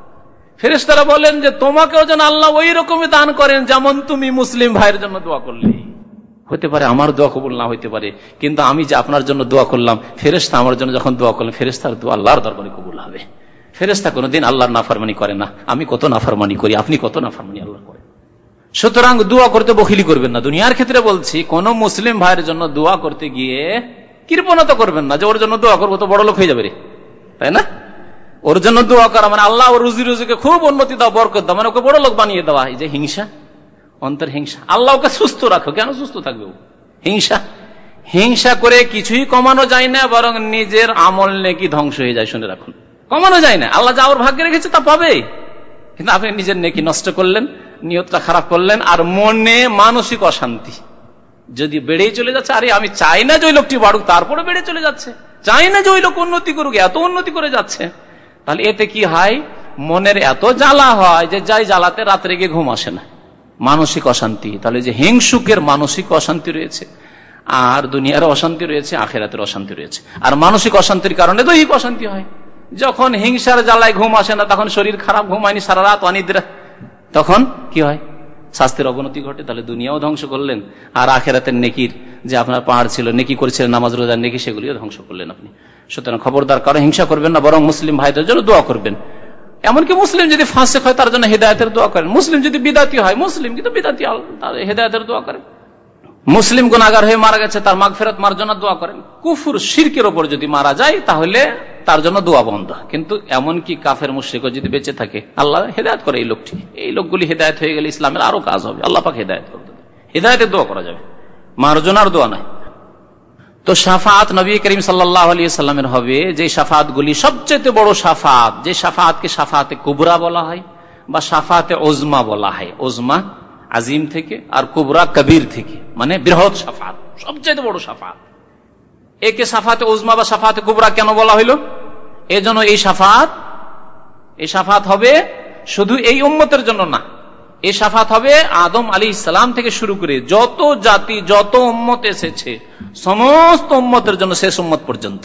ফেরিস্তারা বলেন যে, তোমাকেও যেন আল্লাহ ওই রকমই দান করেন যেমন তুমি মুসলিম ভাইয়ের জন্য দোয়া করলে। হতে পারে আমার দোয়া কবুল না হইতে পারে, কিন্তু আমি যে আপনার জন্য দোয়া করলাম ফেরেস্তা আমার জন্য যখন দোয়া করলাম ফেরেস্তার দোয়া আল্লাহর দরবারে কবুল হবে। ফেরেস্তা কোনোদিন আল্লাহর নাফারমানি করে না। আমি কত নাফারমানি করি, আপনি কত নাফারমানি আল্লাহ করে সুতরাং দোয়া করতে বখিলি করবেন না। দুনিয়ার ক্ষেত্রে বলছি, কোন মুসলিম ভাইয়ের জন্য দোয়া করতে গিয়ে কৃপণতা করবেন না যে ওর জন্য দোয়া করব, তো বড় লোক হয়ে যাবে রে। তাই না? ওর জন্য দোয়া করা মানে আল্লাহ রুজি রুজিকে খুব উন্নতি দাও, বরকত দাও মানে ওকে বড় লোক বানিয়ে দেওয়া। এই যে হিংসা, অন্তর হিংসা। আল্লাহ ওকে সুস্থ রাখো। কেন সুস্থ থাকবে ও? হিংসা। হিংসা করে কিছুই কমানো যায় না, বরং নিজের আমল নেকি ধ্বংস হয়ে যায়, শুনে রাখুন। কমানো যায় না। আল্লাহ যা ওর ভাগ্যে রেখেছে তা পাবে। কিন্তু আপনি নিজের নেকি নষ্ট করলেন নিয়তটা খারাপ করলেন, আর মনে মানসিক অশান্তি। যদি বেড়েই চলে যাচ্ছে, আরে আমি চাই না যে ওই লোকটি বাড়ুক তারপরে বেড়ে চলে যাচ্ছে। চাই না যে ওই লোক উন্নতি করুক, এত উন্নতি করে যাচ্ছে। তাহলে এতে কি হয়? মনের এত জ্বালা হয় যে যাই জ্বালাতে রাত্রে গিয়ে ঘুম আসে না। মানসিক অশান্তি। তাহলে যে হিংসুকের মানসিক অশান্তি রয়েছে, আর দুনিয়ার অশান্তি রয়েছে, আখেরাতের অশান্তি রয়েছে। আর মানসিক অশান্তির কারণে দৈহিক অশান্তি হয়। যখন হিংসার জ্বালায় ঘুম আসে না, তখন শরীর খারাপ ঘুম হয়নি সারা রাত অনিদ্রা। তখন কি হয়? স্বাস্থ্যের অবনতি ঘটে, তাহলে দুনিয়াও ধ্বংস করলেন। আর আখেরাতের নেকির যে আপনার পাহাড় ছিল, নেকি করেছিলেন নামাজ রোজার নেকি, সেগুলিও ধ্বংস করলেন আপনি। সুতরাং খবরদার কারও হিংসা করবেন না, বরং মুসলিম ভাইদের জন্য দোয়া করবেন। এমনকি মুসলিম যদি ফাঁসে হয়, তার জন্য হেদায়তের দোয়া করেন। মুসলিম যদি বিদাতি হয়, মুসলিম কিন্তু বিদাতি তার হেদায়তের দোয়া করেন। মুসলিম গুণাগার হয়ে মারা গেছে, তার মাগ ফেরত মার্জনার দোয়া করেন। কুফুর, শিরকের ওপর যদি মারা যায়, তাহলে তার জন্য দোয়া বন্ধ। কিন্তু এমন কি কাফের মুশ্রিক যদি বেঁচে থাকে, আল্লাহ হেদায়ত করে এই লোকটি। এই লোকগুলি হেদায়ত হয়ে গেলে ইসলামের আরও কাজ হবে। আল্লাহ পাক হেদায়ত করতে হেদায়তের দোয়া করা যাবে। মার্জনার দোয়া নাই তো সাফাত নবী করিম সাল্লামের হবে যে সাফাত গুলি সবচেয়ে বড় সাফাত যে সাফাতকে সাফাতে কুবরা বলা হয় বা সাফাতে ওজমা বলা হয়। ওজমা আজিম থেকে আর কুবরা কবির থেকে। মানে বৃহৎ সাফাত সবচেয়ে বড় সাফাত একে সাফাতে ওজমা বা সাফাতে কুবরা কেন বলা হইল? এজন্য এই সাফাত এই সাফাত হবে শুধু এই উম্মতের জন্য না। এই সাফাত হবে আদম আলী ইসলাম থেকে শুরু করে যত জাতি, যত উম্মত এসেছে, সমস্ত উম্মতের জন্য শেষ উম্মত পর্যন্ত।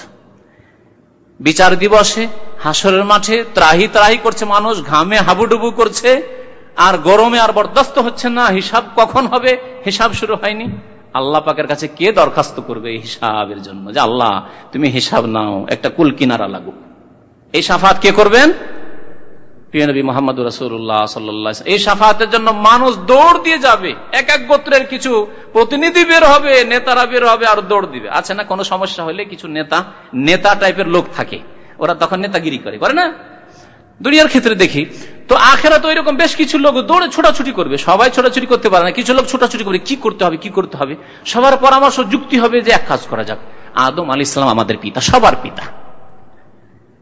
বিচার দিবসে হাসরের মাঠে ত্রাহি ত্রাহি করছে মানুষ, ঘামে হাবুডুবু করছে, আর গরমে আর বরদাস্ত হচ্ছে না, হিসাব কখন হবে? হিসাব শুরু হয়নি। আল্লাহ পাকের কাছে কে দরখাস্ত করবে এই হিসাবের জন্য? যে আল্লাহ, তুমি হিসাব নাও, একটা কুল কিনারা লাগুক। এই সাফাত কে করবেন? এই সাফাতের জন্য মানুষ দৌড় দিয়ে যাবে। এক এক গোত্রের কিছু প্রতিনিধি বের হবে, নেতারা বের হবে আর দৌড় দিবে। আছে না কোনো সমস্যা হলে কিছু নেতা নেতা টাইপের লোক থাকে। ওরা তখন নেতাগিরি করে। করে না? দুনিয়ার ক্ষেত্রে দেখি, তো আখেরা তো এরকম বেশ কিছু লোক দৌড়ে ছোটাছুটি করবে। সবাই ছোটাছুটি করতে পারে না। কিছু লোক ছোটাছুটি করবে, কি করতে হবে, কি করতে হবে? সবার পরামর্শ, যুক্তি হবে যে এক কাজ করা যাক। আদম আলী ইসলাম আমাদের পিতা, সবার পিতা।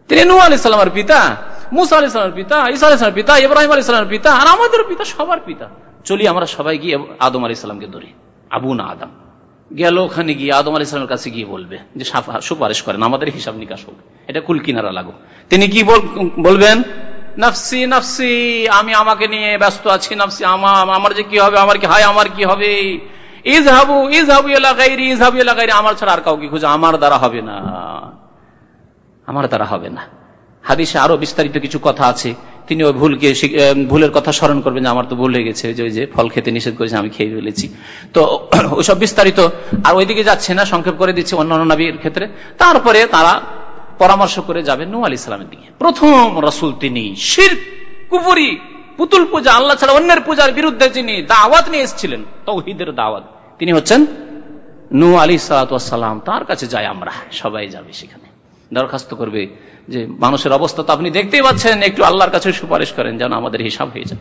তিনি নু আলি সাল্লামের পিতা, মুসা আলি সালামের পিতা ইসা আলি সালামের পিতা, ইব্রাহিম আলী সালামের পিতা, আর আমাদের পিতা, সবার পিতা। চলি, আমরা সবাই গিয়ে আদম আলী সালামকে ধরি। আবু না আদম। গেল ওখানে গিয়ে আদম আলী সালামের কাছে গিয়ে বলবে যে সুপারিশ করেন, আমাদের হিসাব নিকাশ হোক। এটা কুল কিনারা লাগো। তিনি কি বলবেন? নফসি নফসি, আমি আমাকে নিয়ে ব্যস্ত আছি, নফসি আমার আমার যে কি হবে, আমার কি হায়, আমার কি হবে? ইজ হাবু ইজ হাবু এলাকাইরি ইজ হাবু এলাকাইরি আমার ছাড়া আর কাউকে খুঁজে আমার দ্বারা হবে না। আমার দ্বারা হবে না। হাদিসে আরও বিস্তারিত কিছু কথা আছে। তিনি ওই ভুলকে ভুলের কথা স্মরণ করবেন যে আমার তো ভুল হয়ে গেছে, যে ফল খেতে নিষেধ করেছে, আমি খেয়ে ফেলেছি। তো ওইসব বিস্তারিত আর ওইদিকে যাচ্ছে না, সংক্ষেপ করে দিচ্ছে অন্য নবীর ক্ষেত্রে। তারপরে তারা পরামর্শ করে যাবেন নু আলি সালামের দিকে। প্রথম রসুল তিনি শির কুপুরি পুতুল পূজা, আল্লাহ ছাড়া অন্যের পূজার বিরুদ্ধে তিনি দাওয়াত নিয়ে এসেছিলেন, তৌহিদের দাওয়াত, তিনি হচ্ছেন নু আলী সালাম। তার কাছে যাই আমরা, সবাই যাবে সেখানে। দরখাস্ত করবে যে মানুষের অবস্থা তো আপনি দেখতেই পাচ্ছেন, একটু আল্লাহর কাছে সুপারিশ করেন যেন আমাদের হিসাব হয়ে যায়।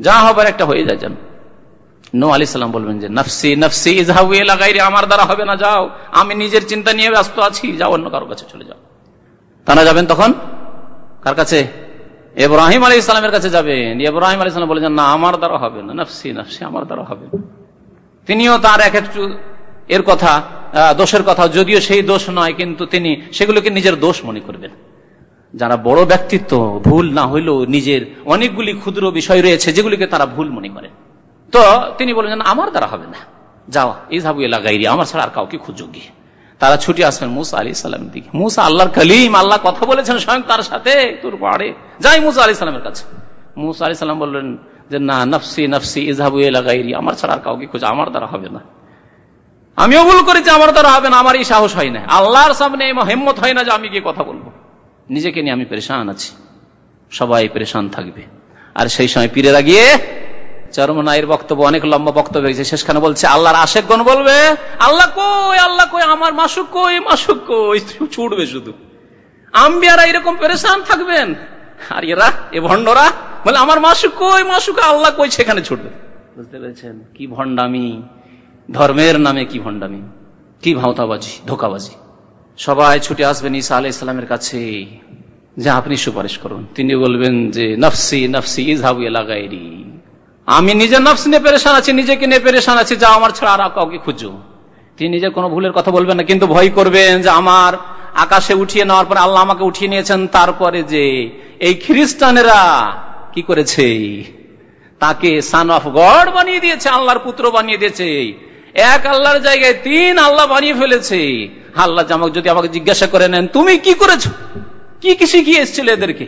যা হবার একটা হয়ে যায় যেন। নো আলি সাল্লাম বলবেন যে, নফসি নফসি ইজাহু লাগাইরে আমার দ্বারা হবে না, যাও। আমি নিজের চিন্তা নিয়ে ব্যস্ত আছি, যাও অন্য কারোর কাছে চলে যাও। তারা যাবেন তখন? কার কাছে? এব্রাহিম আলী ইসলামের কাছে যাবেন। এব্রাহিম আলী ইসলাম বলেছেন না, আমার দ্বারা হবে না। নফসি নফসি, আমার দ্বারা হবে তিনিও তার এক একটু এর কথা দোষের কথা। যদিও সেই দোষ নয়, কিন্তু তিনি সেগুলোকে নিজের দোষ মনে করবেন। যারা বড় ব্যক্তিত্ব, ভুল না হইলেও নিজের অনেকগুলি ক্ষুদ্র বিষয় রয়েছে যেগুলিকে তারা ভুল মনে করে। তো তিনি বলেন আমার দ্বারা হবে না। যাও ইজাবু লাগাইরি আমার ছাড়া আর কাউকে খুঁজো গিয়ে। তারা ছুটে আসবেন মুসা আলী সালামের দিকে। মুসা আল্লাহর কালিম, আল্লাহ কথা বলেছেন স্বয়ং তার সাথে। তোর পাহাড়ে। যাই মুসা আলী সালামের কাছে। মুসা আলী সালাম বললেন যে, না, নফসি নফসি ইজাবু লাগাইরি আমার ছাড়া আর কাউকে খুঁজো, আমার দ্বারা হবে না। আমিও ভুল করেছি আমার দ্বারা হবে না আমার এই সাহস হয় না। আল্লাহর সামনে হেম্মত হয় না যে আমি গিয়ে কথা বলব। নিজেকে নিয়ে আমি পরেশান আছি। সবাই পরেশান থাকবে। আর সেই সময় পীরেরা গিয়ে চরমনায়ের বক্তব্য, অনেক লম্বা বক্তব্য হয়েছে শেষখানে বলছে, আল্লাহর আশেকগণ বলবে, আল্লাহ কই আল্লাহ কই, আমার মাসুক কই মাসুক কই ছুটবে শুধু। আম্বিয়ারা এরকম পরেশান থাকবেন? আর এরা, এ ভণ্ডরা, বলে, আমার মাসুক কই, মাসুক, আল্লাহ কই, সেখানে ছুটবে। বুঝতে পেরেছেন? কি ভণ্ডামি। ধর্মের নামে কি ভণ্ডামি? কি ভাওতাবাজি, ধোকাবাজি? সবাই ছুটে আসবেন ঈসা আলাই ইসলামের কাছে। যে আপনি সুপারিশ করুন। তিনি বলবেন যে, নফসি নফসি ইজাবু লাগাইরি আমি নিজের নফস নিয়ে পেরেশান আছি, নিজেকে নিয়ে পেরেশান আছি, যা আমার ছাড়া আর কাউকে খুঁজো। তিনি নিজের কোনো ভুলের কথা বলবেন না, কিন্তু ভয় করবেন যে আমার আকাশে উঠিয়ে নেওয়ার পরে আল্লাহ আমাকে উঠিয়ে নিয়েছেন, তারপরে যে এই খ্রিস্টানেরা কি করেছে? তাকে সান অফ গড বানিয়ে দিয়েছে, আল্লাহর পুত্র বানিয়ে দিয়েছে। এক আল্লাহর জায়গায় তিন আল্লাহ বানিয়ে ফেলেছে। আল্লাহ আমাকে যদি আমাকে জিজ্ঞাসা করে নেন, তুমি কি করেছ? কি কি শিখিয়ে এসেছিল এদেরকে?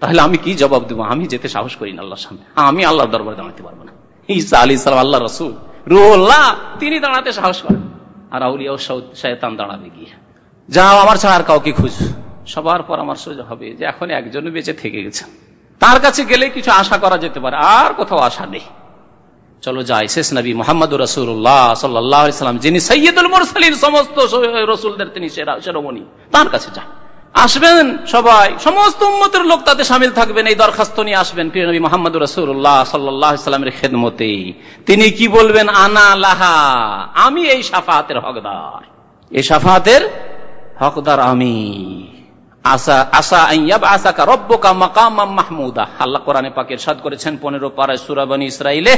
তাহলে আমি কি জবাব দেবো? আমি যেতে সাহস করি না আল্লাহর সামনে। আমি আল্লাহর দরবারে দাঁড়াতে পারব না। ঈসা আলী সালাম আল্লাহ রসুল। রুল্লাহ তিনি দাঁড়াতে সাহস করেন। আর আউলিয়া শয়তান দাঁড়াবে গিয়ে। যাও, আমার ছাড়া আর কাউকে খুঁজ। সবার পরামর্শ হবে যে এখন একজন বেঁচে থেকে গেছে। তার কাছে গেলে কিছু আশা করা যেতে পারে। আর কোথাও আশা নেই। চলো যাই। শেষ নবী মোহাম্মদ রসুল্লাহ সাল্লাম, যিনি সৈয়দুল মুরসালিন, সমস্ত রসুলদের তিনি সেরমণি। তার কাছে যা আসবেন সবাই। সমস্ত উম্মতের লোক তাতে সামিল থাকবেন, এই দরখাস্ত নিয়ে আসবেন। প্রিয় নবী মোহাম্মদ রসুল্লাহ সাল্লামের খেদমতে তিনি কি বলবেন? আনা লাহা, আমি এই সাফাতের হকদার। এই সাফাতের হকদার আমি। আসা আসা মাকাম মাহমুদা। আল্লাহ কোরআনে পাকের সাদ করেছেন, পনেরো পাড়ায় সুরাবানী ইসরাইলে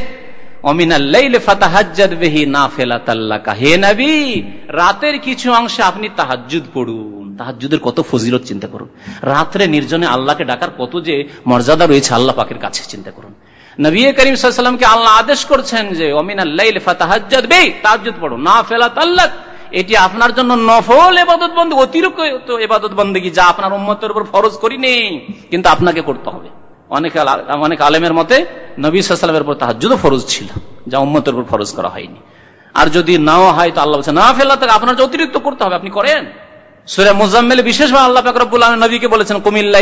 রাতের কিছু অংশে আপনি তাহাজুদ পড়ুন। তাহাজুদের কত ফজিলত চিন্তা করুন। রাত্রে নির্জনে আল্লাহকে ডাকার কত যে মর্যাদা রয়েছে আল্লাহ পাকের কাছে চিন্তা করুন। নবী করিম সাল্লামকে আল্লাহ আদেশ করছেন যে অমিন আল্লাহ ফাতাহাজ্জাদ বে তাহাজুদ পড়ুন না ফেলা তাল্লাক এটি আপনার জন্য নফল এবাদত বন্ধু অতিরিক্ত এবাদত বন্দী যা আপনার উম্মতের উপর ফরজ করি নেই কিন্তু আপনাকে করতে হবে। অনেক আলেমের মতে নবী সাল্লামের উপর তাহার যুদ্ধ ফরজ ছিল, যা উম্মতের উপর ফরজ করা হয়নি। আর যদি নাও হয় তো আল্লাহ না, ফেলা থাকে আপনার অতিরিক্ত করতে হবে, আপনি করেন। সুরে মুজাম্মেল বিশেষভাবে আল্লাহ ফাকরুল নবীকে বলেছেন কুমিল্লা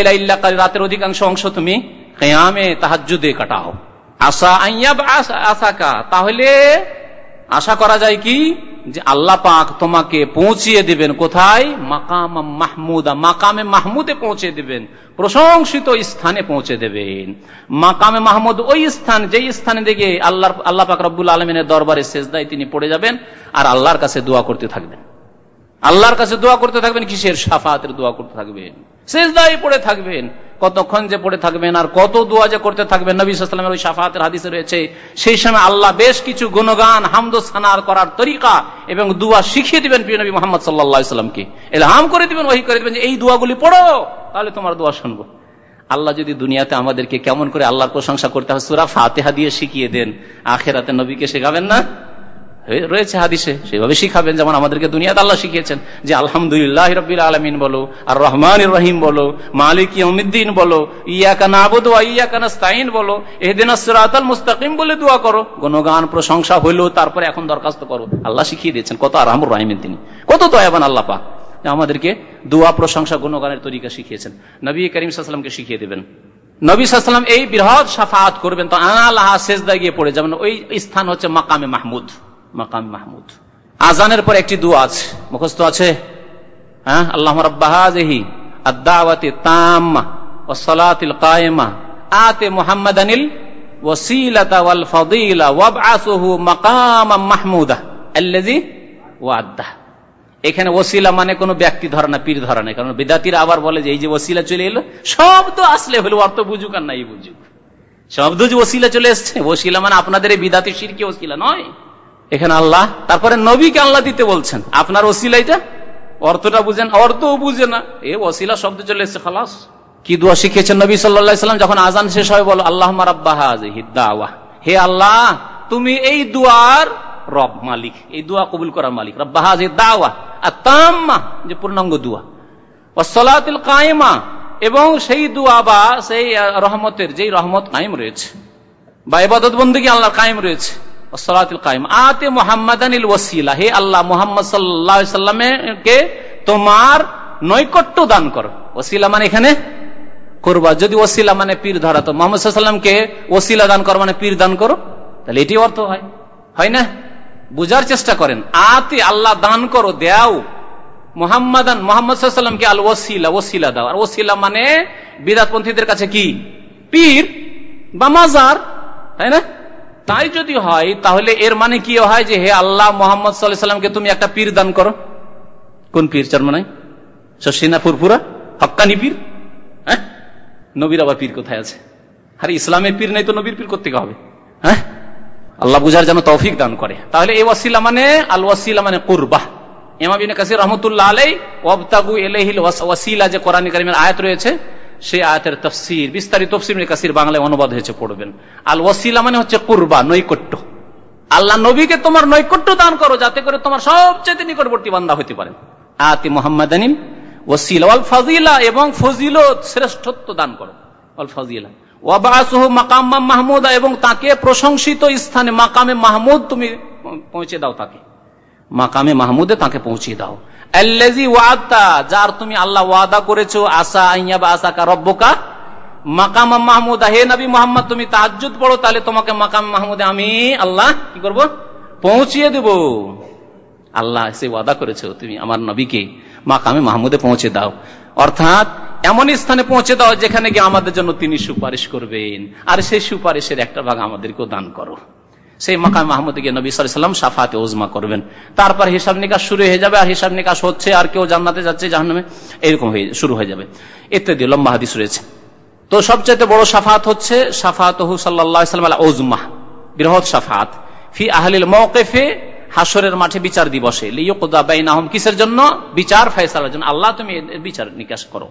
রাতের অধিকাংশ অংশ তুমি কেয়ামে তাহাজুদে কাটাও। আশা আশাকা তাহলে আশা করা যায় কি? যে আল্লাহ পাক তোমাকে পৌঁছিয়ে দিবেন। কোথায়? মাকাম মাহমুদা। মাকামে মাহমুদে পৌঁছে দিবেন। প্রশংসিত স্থানে পৌঁছে দেবেন। মাকামে মাহমুদ ওই স্থান, যেই স্থানে দিকে আল্লাহ আল্লাহ পাক রব্বুল আলমিনের দরবারে শেষদায় তিনি পড়ে যাবেন আর আল্লাহর কাছে দোয়া করতে থাকবেন। আল্লাহর কাছে দোয়া করতে থাকবেন, কিসের সাফাতের দোয়া করতে থাকবেন? শেষদায় পড়ে থাকবেন। কতক্ষণ যে পড়ে থাকবেন আর কত দোয়া যে করতে থাকবেন, নবী সালামের ওই সাফাতের হাদিসে রয়েছে। সেই সময় আল্লাহ বেশ কিছু গুণগান হামদ সানার করার তরিকা এবং দোয়া শিখিয়ে দিবেন প্রিয় নবী মোহাম্মদ সাল্লাহ সাল্লামকে হাম করে দিবেন ওই করে দিবেন যে এই দোয়াগুলি পড়ো, তাহলে তোমার দোয়া শুনব। আল্লাহ যদি দুনিয়াতে আমাদেরকে কেমন করে আল্লাহর প্রশংসা করতে হয়, সুরা ফাতেহা দিয়ে শিখিয়ে দেন, আখেরাতে নবীকে শেখাবেন না? রয়েছে হাদিসে, সেভাবে শিখাবেন, যেমন আমাদেরকে দুনিয়াতে আল্লাহ শিখিয়েছেন যে আলহামদুলিল্লাহ রবিল আলমিন বলো আর রহমান রহিম বলো, মালিক ইয়মিদ্দিন বলো ইয়াকা নাবুদ ইয়াকা নাস্তাইন বলো সিরাতাল মুস্তাকিম বলে দোয়া করো। গণগান, প্রশংসা হইল তারপরে এখন দরখাস্ত করো। আল্লাহ শিখিয়ে দিয়েছেন, কত আরামুর রাহিমিন তিনি। কত দয়াবান আল্লাহ পাক আমাদেরকে দোয়া, প্রশংসা, গুণগানের তরিকা শিখিয়েছেন। নবী করিম সাল্লামকে শিখিয়ে দেবেন। নবী সাল্লাম এই বৃহৎ সাফাত করবেন, তো আনা আল্লাহ শেষ গিয়ে পড়ে যাবেন, ওই স্থান হচ্ছে মাকামে মাহমুদ। মাকাম মাহমুদ। আজানের পর একটি দোয়া আছে। মুখস্থ আছে? হ্যাঁ? আল্লাহ রব্বাহি আদাওয়াতে তাম্মা ও সলাতিল কায়েমা। আতে মোহাম্মদ আনিল ওসিলাতা ওয়াল ফাদিলা ওয়াবআসুহু মাকামা মাহমুদা। আল্লাযী ওয়াদ্দা। এখানে ওসিলা মানে কোনো ব্যক্তি ধরা না, পীর ধরা নাই কারণ বিদাতিরা আবার বলে যে, এই যে ওসিলা চলে এলো শব্দ আসলে হলো অর্থ বুঝুক আর নাই বুঝুক। শব্দ যে ওসিলা চলে এসছে ওসিলা মানে আপনাদের এই বিদাতি শিরকি ওসিলা নয়। এখানে আল্লাহ, তারপরে নবীকে আল্লাহ দিতে বলছেন। আপনার ওসিলাইটা অর্থটা বুঝেন, অর্থও বুঝে না। এ ওসিলা শব্দ চলে এসছে, খালাস। কি দোয়া শিখিয়েছেন নবী সাল্লাম? যখন আজান শেষ হয়, বলো আল্লাহ মারাব্বাহ হে আল্লাহ, তুমি এই দুয়ার রব মালিক। এই দুয়া কবুল করার মালিক। দাওয়া আর তাম্মা যে পূর্ণাঙ্গ দোয়া। সলাতিল কায়েমা, এবং সেই দোয়া বা সেই রহমতের যেই রহমত কায়েম রয়েছে। বা এবাদত বন্দী আল্লাহর কায়েম রয়েছে। আতে মোহাম্মদানিল ওসিলা হে আল্লাহ, মোহাম্মদ সাল্লামকে তোমার নৈকট্য দান করো। ওসিলা মানে এখানে করবা। যদি ওসিলা মানে পীর ধরা, তো মোহাম্মদ সাল্লামকে ওসিলা দান করো মানে পীর দান করো। তাহলে এটি অর্থ হয়। হয় না? বুঝার চেষ্টা করেন। আতে আল্লাহ দান করো, দেও। মোহাম্মদান, মোহাম্মদ সাল্লামকে আল ওসিলা ওসিলা দাও। আর ওসিলা মানে বিরাটপন্থীদের কাছে কি? পীর বা মাজার। তাই না? তাই যদি হয়, তাহলে এর মানে কি হয় যে হে আল্লাহ মোহাম্মদ সাল্লামকে তুমি একটা পীর দান করো? কোন পীর চরমানাই শশিনা ফুরফুরা? হক্কানি পীর? হ্যাঁ? নবীর আবার পীর কোথায় আছে? আরে ইসলামের পীর নেই তো নবীর পীর করতে হবে? হ্যাঁ? আল্লাহ বুঝার যেন তৌফিক দান করে। তাহলে এই ওয়াসিলা মানে আল ওয়াসিলা মানে কুরবাহ। ইমাবিন কাসির রহমতুল্লাহ আলাই ওয়াবতাগু এলাহিল ওয়াসিলা যে কোরআন কারিমের আয়াত রয়েছে সেই আয়াতের তফসির, বিস্তারিত তফসির কাসির বাংলায় অনুবাদ হয়েছে, পড়বেন। আল ওয়াসিলা মানে হচ্ছে কুরবা নৈকট্য। আল্লাহ নবীকে তোমার নৈকট্য দান করো, যাতে করে তোমার সবচেয়ে নিকটবর্তী বান্দা হতে পারেন আতি মোহাম্মদ আনিম ওয়াসিলা, ওয়াল ফাজিলা এবং ফজিলত শ্রেষ্ঠত্ব দান করো, ওয়াল ফাজিলা। এবং তাকে প্রশংসিত স্থানে মাকামে মাহমুদ তুমি পৌঁছে দাও তাকে। মাকামে মাহমুদে তাকে পৌঁছে দাও। যার তুমি আল্লাহ ওয়াদা করেছ, আসা আইয়া বা আসা কা রব্বকা মাকাম মাহমুদা। হে নবী মোহাম্মদ, তুমি তাহাজুদ পড়ো, তাহলে তোমাকে মাকাম মাহমুদে আমি আল্লাহ কি করব? পৌঁছিয়ে দেব। আল্লাহ সে ওয়াদা করেছে, তুমি আমার নবীকে মাকামে মাহমুদে পৌঁছে দাও। অর্থাৎ এমন স্থানে পৌঁছে দাও যেখানে গিয়ে আমাদের জন্য তিনি সুপারিশ করবেন। আর সেই সুপারিশের একটা ভাগ আমাদেরকেও দান করো। সেই মাকাম মাহমুদ গিয়ে নবী সাল্লাম সাফাতে ওজমা করবেন। তারপর হিসাব নিকাশ শুরু হয়ে যাবে, আর হিসাব নিকাশ হচ্ছে, আর কেউ জান্নাতে যাচ্ছে, জাহান্নামে এরকম হয়ে শুরু হয়ে যাবে। ইত্যাদি লম্বা হাদিস রয়েছে। তো সবচেয়ে বড় সাফাত হচ্ছে সাফাত সাল্লাম ওজমা বৃহৎ সাফাত। ফি আহলিল মৌকেফে হাসরের মাঠে বিচার দিবসে। লিওকদা কিসের জন্য? বিচার, ফয়সালার জন্য। আল্লাহ, তুমি বিচার নিকাশ করো।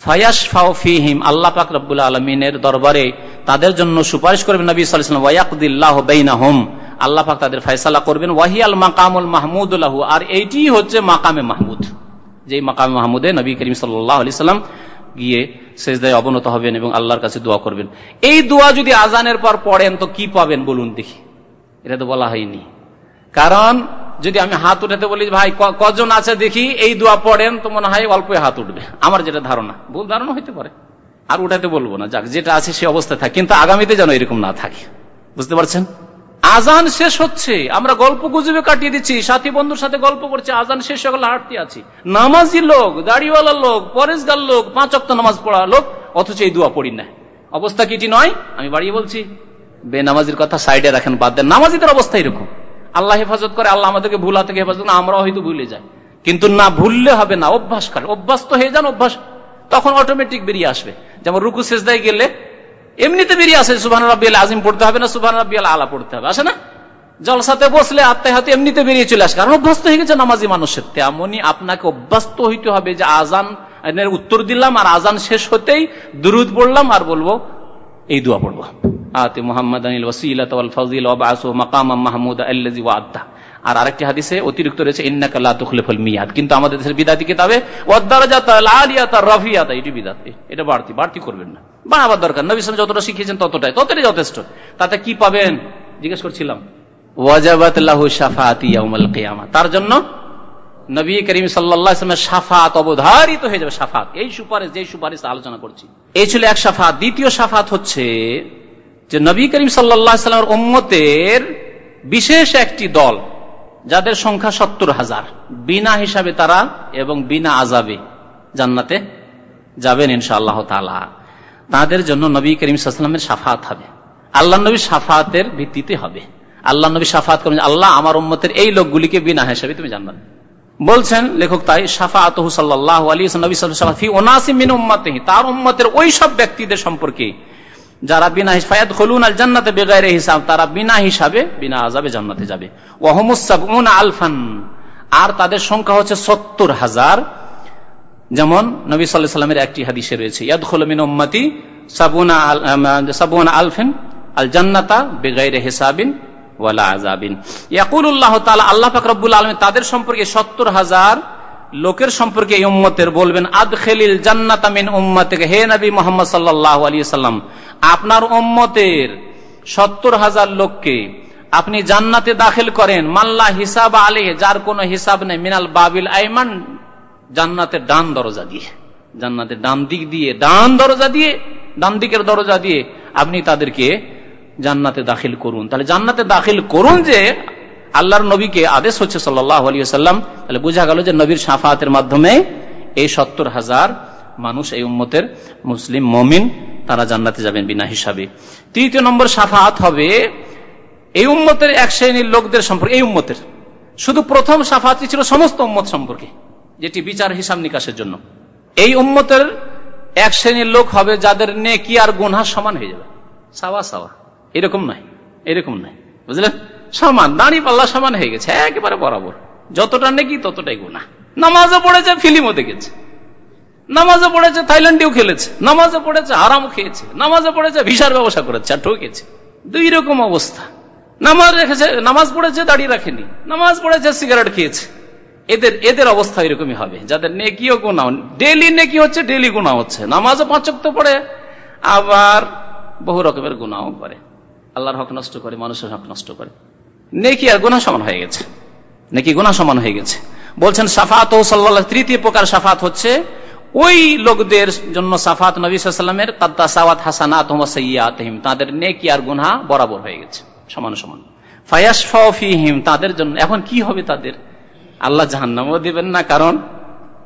ফায়াস ফাও ফিহিম, আল্লাহ পাক রব্বুল আলমিনের দরবারে তাদের জন্য সুপারিশ করবেন নবী সাল্লাম ওয়াকুদ্দিল্লাহ বেইনাহম আল্লাহ পাক তাদের ফয়সালা করবেন, ওয়াহিয়াল মাকামুল মাহমুদুল্লাহ আর এইটি হচ্ছে মাকামে মাহমুদ। যে মাকামে মাহমুদে নবী করিম সাল্লাম গিয়ে শেষদায় অবনত হবেন এবং আল্লাহর কাছে দোয়া করবেন। এই দোয়া যদি আজানের পর পড়েন, তো কি পাবেন বলুন দেখি। এটা তো বলা হয়নি। কারণ যদি আমি হাত উঠাতে বলি, ভাই কজন আছে দেখি, এই দোয়া পড়েন তো মনে হয় অল্পই হাত উঠবে। আমার যেটা ধারণা, ভুল ধারণা হইতে পারে। আর উঠাতে বলব না। যাক, যেটা আছে সে অবস্থায় থাকে। কিন্তু আগামীতে যেন এরকম না থাকে। বুঝতে পারছেন? আজান শেষ হচ্ছে। আমরা গল্প গুজবে কাটিয়ে দিচ্ছি। সাথী বন্ধুর সাথে গল্প করছি। আজান শেষ হয়ে গেল হাঁটতে আছি। নামাজি লোক, দাড়িওয়ালা লোক, পরেশগার লোক, পাঁচ অক্ত নামাজ পড়া লোক, অথচ এই দোয়া পড়ি না। অবস্থা কিটি নয়? আমি বাড়িয়ে বলছি, বেনামাজির কথা সাইডে রাখেন, বাদ দেন। নামাজিদের অবস্থা এরকম। আল্লাহ হেফাজত করে, আল্লাহ আমাদেরকে ভুলা থেকে হেফাজত করে, আমরাও হয়তো ভুলে যাই। কিন্তু না, ভুললে হবে না। অভ্যাস করে। অভ্যাস তো হয়ে যান, অভ্যাস তখন অটোমেটিক বেরিয়ে আসবে। যেমন রুকু শেষদায় গেলে এমনিতে বেরিয়ে আসে সুবান রাব্বিয়াল আজিম পড়তে হবে না সুবান রাব্বিয়াল আলা পড়তে হবে। আসে না? জলসাতে বসলে আত্মায় হাতে এমনিতে বেরিয়ে চলে আসে। কারণ অভ্যস্ত হয়ে গেছে নামাজি মানুষের। তেমনই আপনাকে অভ্যস্ত হইতে হবে যে আজান উত্তর দিলাম আর আজান শেষ হতেই দুরুদ পড়লাম আর বলব, এই দোয়া পড়ব। আতে মোহাম্মদ আনিল ওসিলা ফজিল মাকাম মাহমুদ আল্লাজি ওয়াদ্দা আর আরেকটি হাদিসে অতিরিক্ত রয়েছে ইন্নাকাল্লা তুখলেফল মিয়াদ। কিন্তু আমাদের দেশের বিদাতি কিতাবে রফিয়াতা এটি বিদাত। এটা বাড়তি বাড়তি করবেন না। বাড়াবার দরকার। নবী যতটা শিখিয়েছেন ততটাই ততটাই যথেষ্ট। তাতে কি পাবেন? জিজ্ঞেস করছিলাম। তার জন্য নবী করিম সাল্লামের সাফাত অবধারিত হয়ে যাবে সাফাত এই সুপারিশ যে সুপারিশ আলোচনা করছি। এই ছিল এক সাফাত দ্বিতীয় সাফাত হচ্ছে যে নবী করিম সাল্লামের ওম্মতের বিশেষ একটি দল যাদের সংখ্যা সত্তর হাজার। বিনা হিসাবে তারা এবং বিনা আজাবে জান্নাতে যাবেন ইনশা আল্লাহ তালা তাদের জন্য নবী করিম সাফাত হবে। আল্লাহ নবী সাফাতের ভিত্তিতে হবে। আল্লাহ নবী সাফাত করেন আল্লাহ আমার উম্মতের এই লোকগুলিকে বিনা হিসাবে তুমি জানবেন বলছেন লেখক তাই সাফা আতহু সাল্লাহ আলী নবী সাফি ওনাসিম মিন উম্মাতেহি। তার উম্মতের ওই সব ব্যক্তিদের সম্পর্কে যারা বিনা ফায়াত খলুন আল জান্নাতে বেগায় হিসাব, তারা বিনা হিসাবে, বিনা আজাবে জান্নাতে যাবে। ওহমুসাবুন আলফান। আর তাদের সংখ্যা হচ্ছে সত্তর হাজার। যেমন নবী সাল্লাহ সাল্লামের একটি হাদিসে রয়েছে ইয়াদ খোলমিন উম্মতি সাবুনা সাবুনা আলফেন আল জান্নাতা বেগাইরে হিসাবিন ওয়ালা আজাবিন ইয়াকুল্লাহ তালা আল্লাহ ফাকরুল আলম তাদের সম্পর্কে সত্তর হাজার লোকের সম্পর্কে এই উম্মতের বলবেন, আদখেলিল জান্নাত মিন উম্মতে হে নবী মোহাম্মদ সাল্লাহ আলী সাল্লাম আপনার উম্মতের সত্তর হাজার লোককে আপনি জান্নাতে দাখিল করেন। মাল্লা হিসাব আলী যার কোনো হিসাব নেই। মিনাল বাবিল আইমান জান্নাতের ডান দরজা দিয়ে জান্নাতের ডান দিক দিয়ে, ডান দরজা দিয়ে, ডান দিকের দরজা দিয়ে আপনি তাদেরকে জান্নাতে দাখিল করুন। তাহলে জান্নাতে দাখিল করুন যে আল্লাহর নবীকে আদেশ হচ্ছে সাল্লাহ আলী সাল্লাম তাহলে বোঝা গেল যে নবীর সাফাতের মাধ্যমে এই সত্তর হাজার মানুষ, এই উম্মতের মুসলিম মমিন, তারা জান্নাতে যাবেন বিনা হিসাবে। তৃতীয় নম্বর সাফাত হবে এই উম্মতের এক শ্রেণির লোকদের সম্পর্কে, এই উম্মতের। শুধু প্রথম সাফাতটি ছিল সমস্ত উম্মত সম্পর্কে, যেটি বিচার হিসাব নিকাশের জন্য। এই উম্মতের এক শ্রেণির লোক হবে যাদের নেকি আর গুনহা সমান হয়ে যাবে। সাওয়া সাওয়া। এরকম নয় এরকম নয়। বুঝলেন? সমান, দাঁড়ি পাল্লা সমান হয়ে গেছে, একেবারে বরাবর। যতটা নেকি ততটাই গুণা নামাজও পড়েছে, ফিল্মও দেখেছে। নামাজও পড়েছে, থাইল্যান্ডেও খেলেছে। নামাজও পড়েছে আরাম খেয়েছে। নামাজও পড়েছে, ভিসার ব্যবসা করেছে আর ঠকেছে। দুই রকম অবস্থা। নামাজ রেখেছে, নামাজ পড়েছে, দাঁড়িয়ে রাখেনি। নামাজ পড়েছে, সিগারেট খেয়েছে। এদের এদের অবস্থা এরকমই হবে। যাদের নেকিও গুণা ডেলি নেকি হচ্ছে ডেলি গুণা হচ্ছে। নামাজও পাঁচক্ত পড়ে, আবার বহু রকমের গুণাও করে। আল্লাহর হক নষ্ট করে, মানুষের হক নষ্ট করে। নেকি আর গুণা সমান হয়ে গেছে। নেকি গুণা সমান হয়ে গেছে। বলছেন, সাফাত ও সাল্লাহ তৃতীয় প্রকার সাফাত হচ্ছে, ওই লোকদের জন্য সাফাত নবী সাল্লামের কাদ্দাসাওয়াত হাসানাত সৈয়াতহিম তাদের নেকি আর গুনহা বরাবর হয়ে গেছে, সমান সমান। ফায়াসফিহিম তাদের জন্য, এখন কি হবে তাদের? আল্লাহ জাহান্নামও দেবেন না, কারণ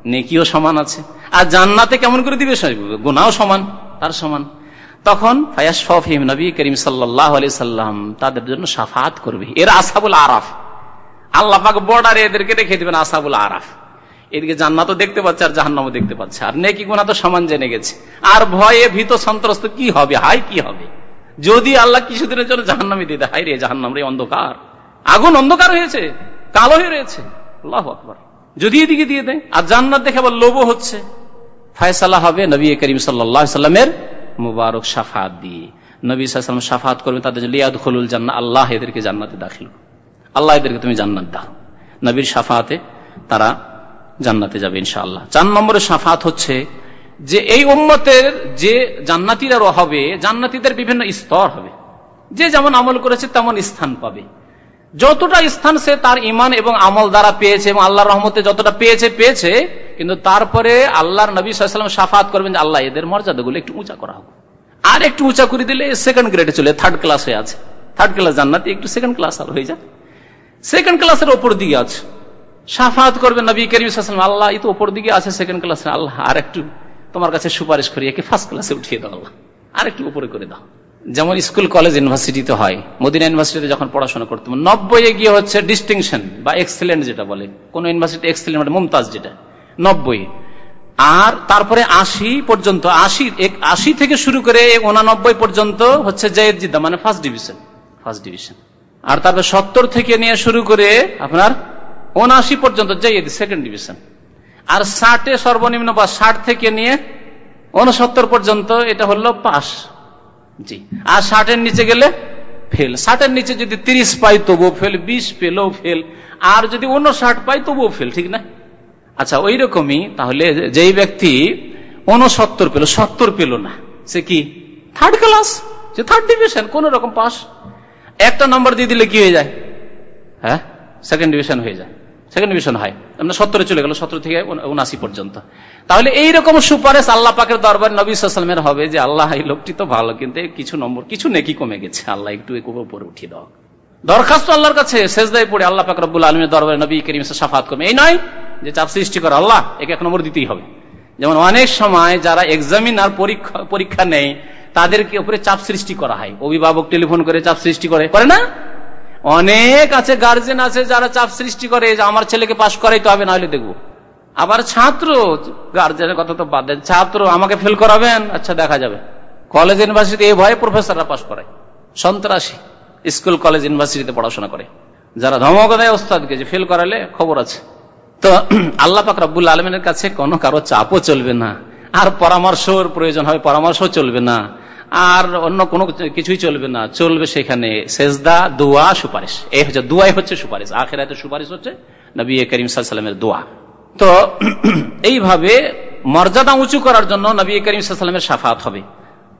নেকিও সমান আছে। আর জান্নাতে কেমন করে দিবে গুনাও সমান, তার সমান। তখন ফায়াসফিহিম নবী করিম সাল্লাহ আলি সাল্লাম তাদের জন্য সাফাত করবে। এর আসাবুল আরাফ। আল্লাহ বর্ডারে এদেরকে রেখে দিবেন আসাবুল আরাফ। এদিকে জান্নাতও দেখতে পাচ্ছে আর জাহান্নামও দেখতে পাচ্ছে। আর নেকি গুণা তো সমান জেনে গেছে। আর ভয়ে ভীত সন্ত্রস্ত কি হবে? হাই কি হবে? যদি আল্লাহ কিছুদিনের জন্য জাহান্নামি দিয়ে দেয় হাই রে জাহান্নাম রে, অন্ধকার। আগুন অন্ধকার হয়েছে, কালো হয়ে রয়েছে। আল্লাহ আকবর। যদি এদিকে দিয়ে দেয়, আর জান্নাত দেখে আবার লোভও হচ্ছে। ফায়সালা হবে নবী করিম সাল্লাহ সাল্লামের মুবারক সাফাত দিয়ে। নবী সাল্লাম সাফাত করবে তাদের লিয়াদ খলুল জান্না আল্লাহ এদেরকে জান্নাতে দাখিল আল্লাহ এদেরকে তুমি জান্নাত দাও। নবীর সাফাতে তারা জান্নাতে যাবে ইনশাআল্লাহ। চার নম্বরের সাফাত হচ্ছে যে এই উম্মতের যে জান্নাতিরা হবে, জান্নাতিদের বিভিন্ন স্তর হবে। যে যেমন আমল করেছে তেমন স্থান পাবে। যতটা স্থান সে তার ইমান এবং আমল দ্বারা পেয়েছে এবং আল্লাহর রহমতে যতটা পেয়েছে পেয়েছে, কিন্তু তারপরে আল্লাহর নবী সাল্লাম সাফাত করবেন যে, আল্লাহ, এদের মর্যাদাগুলো একটু উঁচা করা হোক। আর একটু উঁচা করে দিলে সেকেন্ড গ্রেডে চলে থার্ড ক্লাস হয়ে আছে। থার্ড ক্লাস জান্নাতি, একটু সেকেন্ড ক্লাস আর হয়ে যায় সেকেন্ড ক্লাসের ওপর দিকে আছে। সাফাত করবে নবী করিম আল্লাহ, এই তো ওপর দিকে আছে সেকেন্ড ক্লাসে আল্লাহ। আর একটু তোমার কাছে সুপারিশ করি, একে ফার্স্ট ক্লাসে উঠিয়ে দাও আল্লাহ। আর একটু উপরে করে দাও। যেমন স্কুল, কলেজ ইউনিভার্সিটিতে হয়। মদিনা ইউনিভার্সিটিতে যখন পড়াশোনা করতাম, নব্বই গিয়ে হচ্ছে ডিস্টিংশন বা এক্সেলেন্ট যেটা বলে। কোন ইউনিভার্সিটি এক্সেলেন্ট মানে মুমতাজ যেটা। নব্বই। আর তারপরে আশি পর্যন্ত, আশি আশি থেকে শুরু করে উনানব্বই পর্যন্ত হচ্ছে জয়েদ জিদ্দা মানে ফার্স্ট ডিভিশন ফার্স্ট ডিভিশন আর তারপরে সত্তর থেকে নিয়ে শুরু করে আপনার উনআশি পর্যন্ত জয়েদ সেকেন্ড ডিভিশন আর ষাটে সর্বনিম্ন বা ষাট থেকে নিয়ে উনসত্তর পর্যন্ত এটা হলো পাস জি। আর ষাটের নিচে গেলে ফেল। ষাটের নিচে যদি তিরিশ পাই, তবুও ফেল। বিশ পেলেও ফেল। আর যদি উনষাট পাই, তবুও ফেল। ঠিক না? আচ্ছা ওই রকমই। তাহলে যেই ব্যক্তি উনসত্তর পেল, সত্তর পেল না, সে কি? থার্ড ক্লাস সে থার্ড ডিভিশন কোন রকম পাস একটা নম্বর দিয়ে দিলে কি হয়ে যায়? হ্যাঁ? সেকেন্ড ডিভিশন হয়ে যায়। সেকেন্ড ডিভিশন হয় আপনার সত্তরে চলে গেল, সত্তর থেকে উনাশি পর্যন্ত। তাহলে এইরকম সুপারিশ আল্লাহ পাকের দরবার নবী সালামের হবে যে, আল্লাহ এই লোকটি তো ভালো, কিন্তু কিছু নম্বর, কিছু নেকি কমে গেছে। আল্লাহ একটু উপরে উঠিয়ে দরখাস্ত আল্লাহর কাছে শেষ দায় পড়ে আল্লাহ পাক রব্বুল আলমের নবী করিম সাফাত কমে এই নয় যে চাপ সৃষ্টি করে, আল্লাহ, একে এক নম্বর দিতেই হবে। যেমন অনেক সময় যারা এক্সামিনার পরীক্ষা পরীক্ষা নেই তাদেরকে উপরে চাপ সৃষ্টি করা হয়। অভিভাবক টেলিফোন করে চাপ সৃষ্টি করে করে না? অনেক আছে গার্জেন আছে যারা চাপ সৃষ্টি করে, যে আমার ছেলেকে পাশ করাইতে হবে, নাহলে দেখব। আবার ছাত্র গার্জেনের কথা তো বাদ দেন, ছাত্র আমাকে ফেল করাবেন আচ্ছা দেখা যাবে। কলেজ ইউনিভার্সিটি এই ভয়ে প্রফেসররা পাশ করায়। সন্ত্রাসী স্কুল কলেজ ইউনিভার্সিটিতে পড়াশোনা করে। যারা ধমক দেয় ওস্তাদকে যে ফেল করালে খবর আছে। তো আল্লাহ পাক রব্বুল আলমের কাছে কোনো কারও চাপও চলবে না। আর পরামর্শর প্রয়োজন হবে পরামর্শ চলবে না। আর অন্য কোনো কিছুই চলবে না। চলবে সেখানে সেজদা, দোয়া, সুপারিশ। এই হচ্ছে, দোয়াই হচ্ছে সুপারিশ। আখেরাতে সুপারিশ হচ্ছে নবী করিম সাল্লামের দোয়া। তো এইভাবে মর্যাদা উঁচু করার জন্য নবী করিম সাল্লামের সাফাত হবে।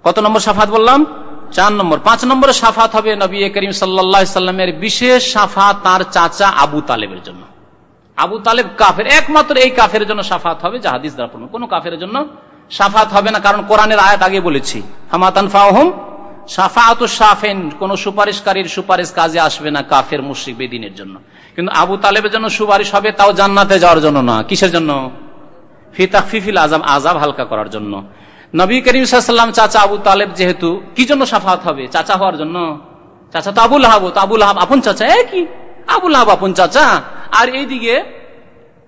কত নম্বর সাফাত বললাম? চার নম্বর। পাঁচ নম্বরে সাফাত হবে নবী করিম সাল্লামের বিশেষ সাফাত তার চাচা আবু তালেবের জন্য। আবু তালেব কাফের। একমাত্র এই কাফের জন্য সাফাত হবে জাহাদিস দ্বারা কোন কাফের জন্য সাফাত হবে না, কারণ কোরআনের আয়াত আগে বলেছি। হামাতান ফাহম সাফাত সাফেন কোন সুপারিশকারীর সুপারিশ কাজে আসবে না কাফের, মুশ্রিক বেদিনের জন্য। কিন্তু আবু তালেবের জন্য সুপারিশ হবে, তাও জান্নাতে যাওয়ার জন্য না। কিসের জন্য? ফিতাফিফিল আজাম আজাব হালকা করার জন্য। নবী করিম সাল্লাম চাচা আবু তালেব যেহেতু, কি জন্য সাফাত হবে? চাচা হওয়ার জন্য? চাচা তো আবুল হাব তো আবুল হাব আপন চাচা একই আবুল হাব আপন চাচা। আর এইদিকে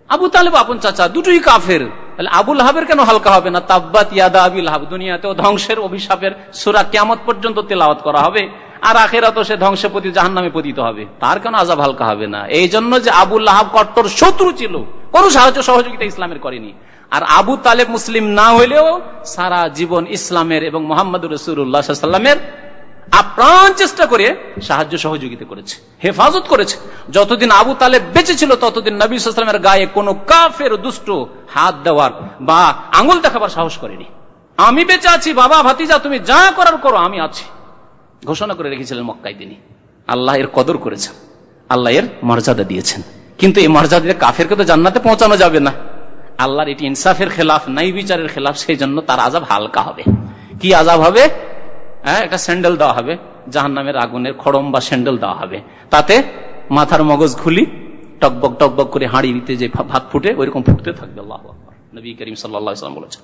আবু তালেব আপন চাচা, দুটোই কাফের। তাহলে আবুল হাবের কেন হালকা হবে না? তাব্বাত ইয়াদা আবিল হাব দুনিয়াতেও ধ্বংসের অভিশাপের সুরা কেমত পর্যন্ত তেলাওয়াত করা হবে আর আখেরা তো সে ধ্বংসের প্রতি জাহান নামে পতিত হবে। তার কেন আজাব হালকা হবে না? এই জন্য যে আবুল হাব কট্টর শত্রু ছিল, কোন সাহায্য সহযোগিতা ইসলামের করেনি। আর আবু তালেব মুসলিম না হইলেও সারা জীবন ইসলামের এবং মোহাম্মদ রসুল্লাহামের আপ্রাণ চেষ্টা করে সাহায্য সহযোগিতা করেছে, হেফাজত করেছে। যতদিন আবু তালেব বেঁচে ছিল, ততদিন নবী সালামের গায়ে কোনো কাফের দুষ্ট হাত দেওয়ার বা আঙুল দেখাবার সাহস করেনি। আমি বেঁচে আছি, বাবা, ভাতিজা, তুমি যা করার করো, আমি আছি। ঘোষণা করে রেখেছিলেন মক্কাই তিনি। আল্লাহ এর কদর করেছেন। আল্লাহ এর মর্যাদা দিয়েছেন। কিন্তু এই মর্যাদা কাফেরকে তো জান্নাতে পৌঁছানো যাবে না। আল্লাহর এটি ইনসাফের খেলাফ নাই বিচারের খেলাফ, সেই জন্য তার আজাব হালকা হবে। কি আজাব হবে? হ্যাঁ একটা স্যান্ডেল দেওয়া হবে জাহান নামের আগুনের খড়ম বা স্যান্ডেল দেওয়া হবে। তাতে মাথার মগজ খুলি, টকবক টকবক করে হাঁড়ি দিতে যে ভাত ফুটে, ওইরকম ফুটতে থাকবে, আল্লাহ নবী করিম সাল্লাম বলেছেন।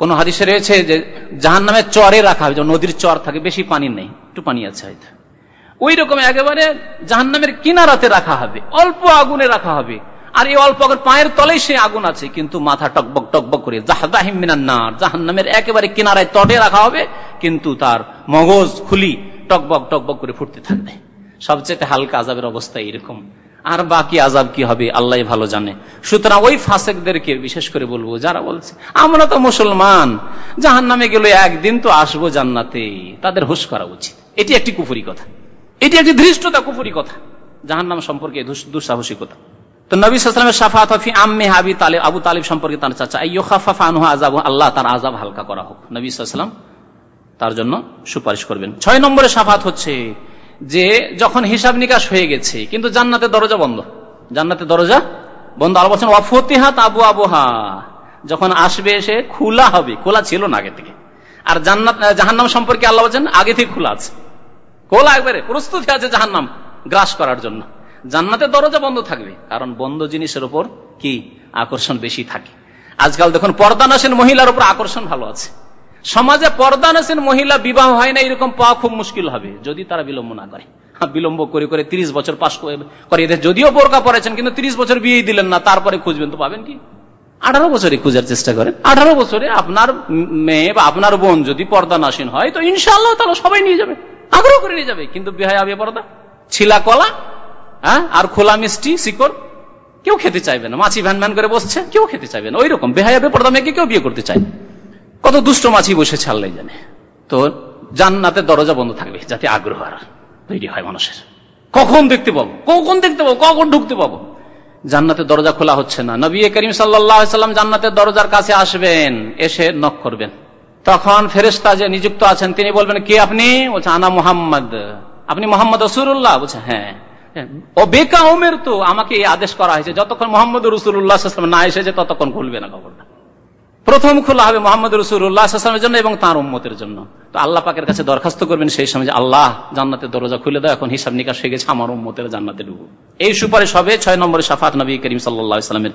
কোন হাদিসে রয়েছে যে জাহান নামে চরে রাখা হবে নদীর চর থাকে, বেশি পানি নেই, একটু পানি আছে হয়তো। ওই রকম একেবারে জাহান নামের কিনারাতে রাখা হবে, অল্প আগুনে রাখা হবে। আর এই অল্প পায়ের তলেই সে আগুন আছে, কিন্তু মাথা টকবক টকবক করে জাহাদাহিমিনার জাহান নামের একেবারে কিনারায় তটে রাখা হবে কিন্তু তার মগজ খুলি টকবক টকবক করে ফুটতে থাকবে। সবচেয়ে হালকা আজাবের অবস্থা এরকম। আর বাকি আজাব কি হবে আল্লাহ ভালো জানে। সুতরাং ওই ফাঁসেকদেরকে বিশেষ করে বলব, যারা বলছে, আমরা তো মুসলমান জাহান নামে গেলে একদিন তো আসব জান্নাতে। তাদের হুশ করা উচিত। এটি একটি কুফুরি কথা। এটি একটি ধৃষ্টতা কুফুরি কথা। জাহান নাম সম্পর্কে দুঃসাহসিকতা। তো নবী সালামের সাফাত হফি আম্মে হাবি তালেব আবু তালিব সম্পর্কে তার চাচা আজাব আল্লাহ তার আজাব হালকা করা হোক। নবী সাল্লাম তার জন্য সুপারিশ করবেন। ছয় নম্বরে সাফাত হচ্ছে যে, যখন হিসাব নিকাশ হয়ে গেছে, কিন্তু জান্নাতের দরজা বন্ধ। জান্নাতের দরজা বন্ধ। আলো বলছেন অফতিহাত আবু আবহা যখন আসবে এসে খোলা হবে। খোলা ছিল না আগে থেকে। আর জান্নাত জাহান্নাম সম্পর্কে আল্লাহ বলছেন, আগে থেকে খোলা আছে। খোলা একবারে, প্রস্তুতি আছে জাহান্নাম গ্রাস করার জন্য। জান্নাতের দরজা বন্ধ থাকবে। কারণ বন্ধ জিনিসের উপর কি? আকর্ষণ বেশি থাকে। আজকাল দেখুন, পর্দানাসীন মহিলার উপর আকর্ষণ ভালো আছে। সমাজে পর্দানাসীন মহিলা বিবাহ হয় না, এরকম পাওয়া খুব মুশকিল হবে। যদি তারা বিলম্ব না করে। বিলম্ব করে করে তিরিশ বছর পাশ করে এদের যদিও বোরকা পড়েছেন কিন্তু তিরিশ বছর বিয়ে দিলেন না, তারপরে খুঁজবেন, তো পাবেন কি? আঠারো বছরে খুঁজার চেষ্টা করেন। আঠারো বছরে আপনার মেয়ে বা আপনার বোন যদি পর্দা নাসীন হয়, তো ইনশাল্লাহ তাহলে সবাই নিয়ে যাবে, আগ্রহ করে নিয়ে যাবে। কিন্তু বিহায় আবে পর্দা। ছিলা কলা হ্যাঁ আর খোলা মিষ্টি, শিকড়, কেউ খেতে চাইবে না। মাছি ভ্যান ভ্যান করে বসছে, কেউ খেতে চাইবে না। ওই রকম বেহায়া বেপরদা মেয়েকে কেউ বিয়ে করতে চায় কত দুষ্ট মাছি বসে ছাড়লাই জানে? তো জান্নাতের দরজা বন্ধ থাকবে যাতে আগ্রহ আর তৈরি হয় মানুষের। কখন দেখতে পাবো? কখন দেখতে পাবো? কখন ঢুকতে পাবো? জান্নাতের দরজা খোলা হচ্ছে না। নবী করিম সাল্লাম জান্নাতের দরজার কাছে আসবেন, এসে নক করবেন। তখন ফেরেস্তা যে নিযুক্ত আছেন, তিনি বলবেন, কে আপনি? বলছে, আনা মোহাম্মদ। আপনি মোহাম্মদ রসুল্লাহ বলছে হ্যাঁ। ও বেকা ওমের তো, আমাকে এই আদেশ করা হয়েছে, যতক্ষণ মোহাম্মদ রসুল্লাহ না এসেছে, ততক্ষণ খুলবে না খবরটা। প্রথম খোলা হবে মোহাম্মদ রসুলের জন্য এবং তার উম্মতের জন্য। তো আল্লাহ পাকের কাছে দরখাস্ত করবেন সেই সময় আল্লাহ জান্নাতের দরজা খুলে দাও, এখন হিসাব নিকাশ হয়ে গেছে, আমার উম্মতের জান্নাতে ডুবু এই সুপারিশ হবে ছয় নম্বরে সাফাত নবী করিম সাল্লামের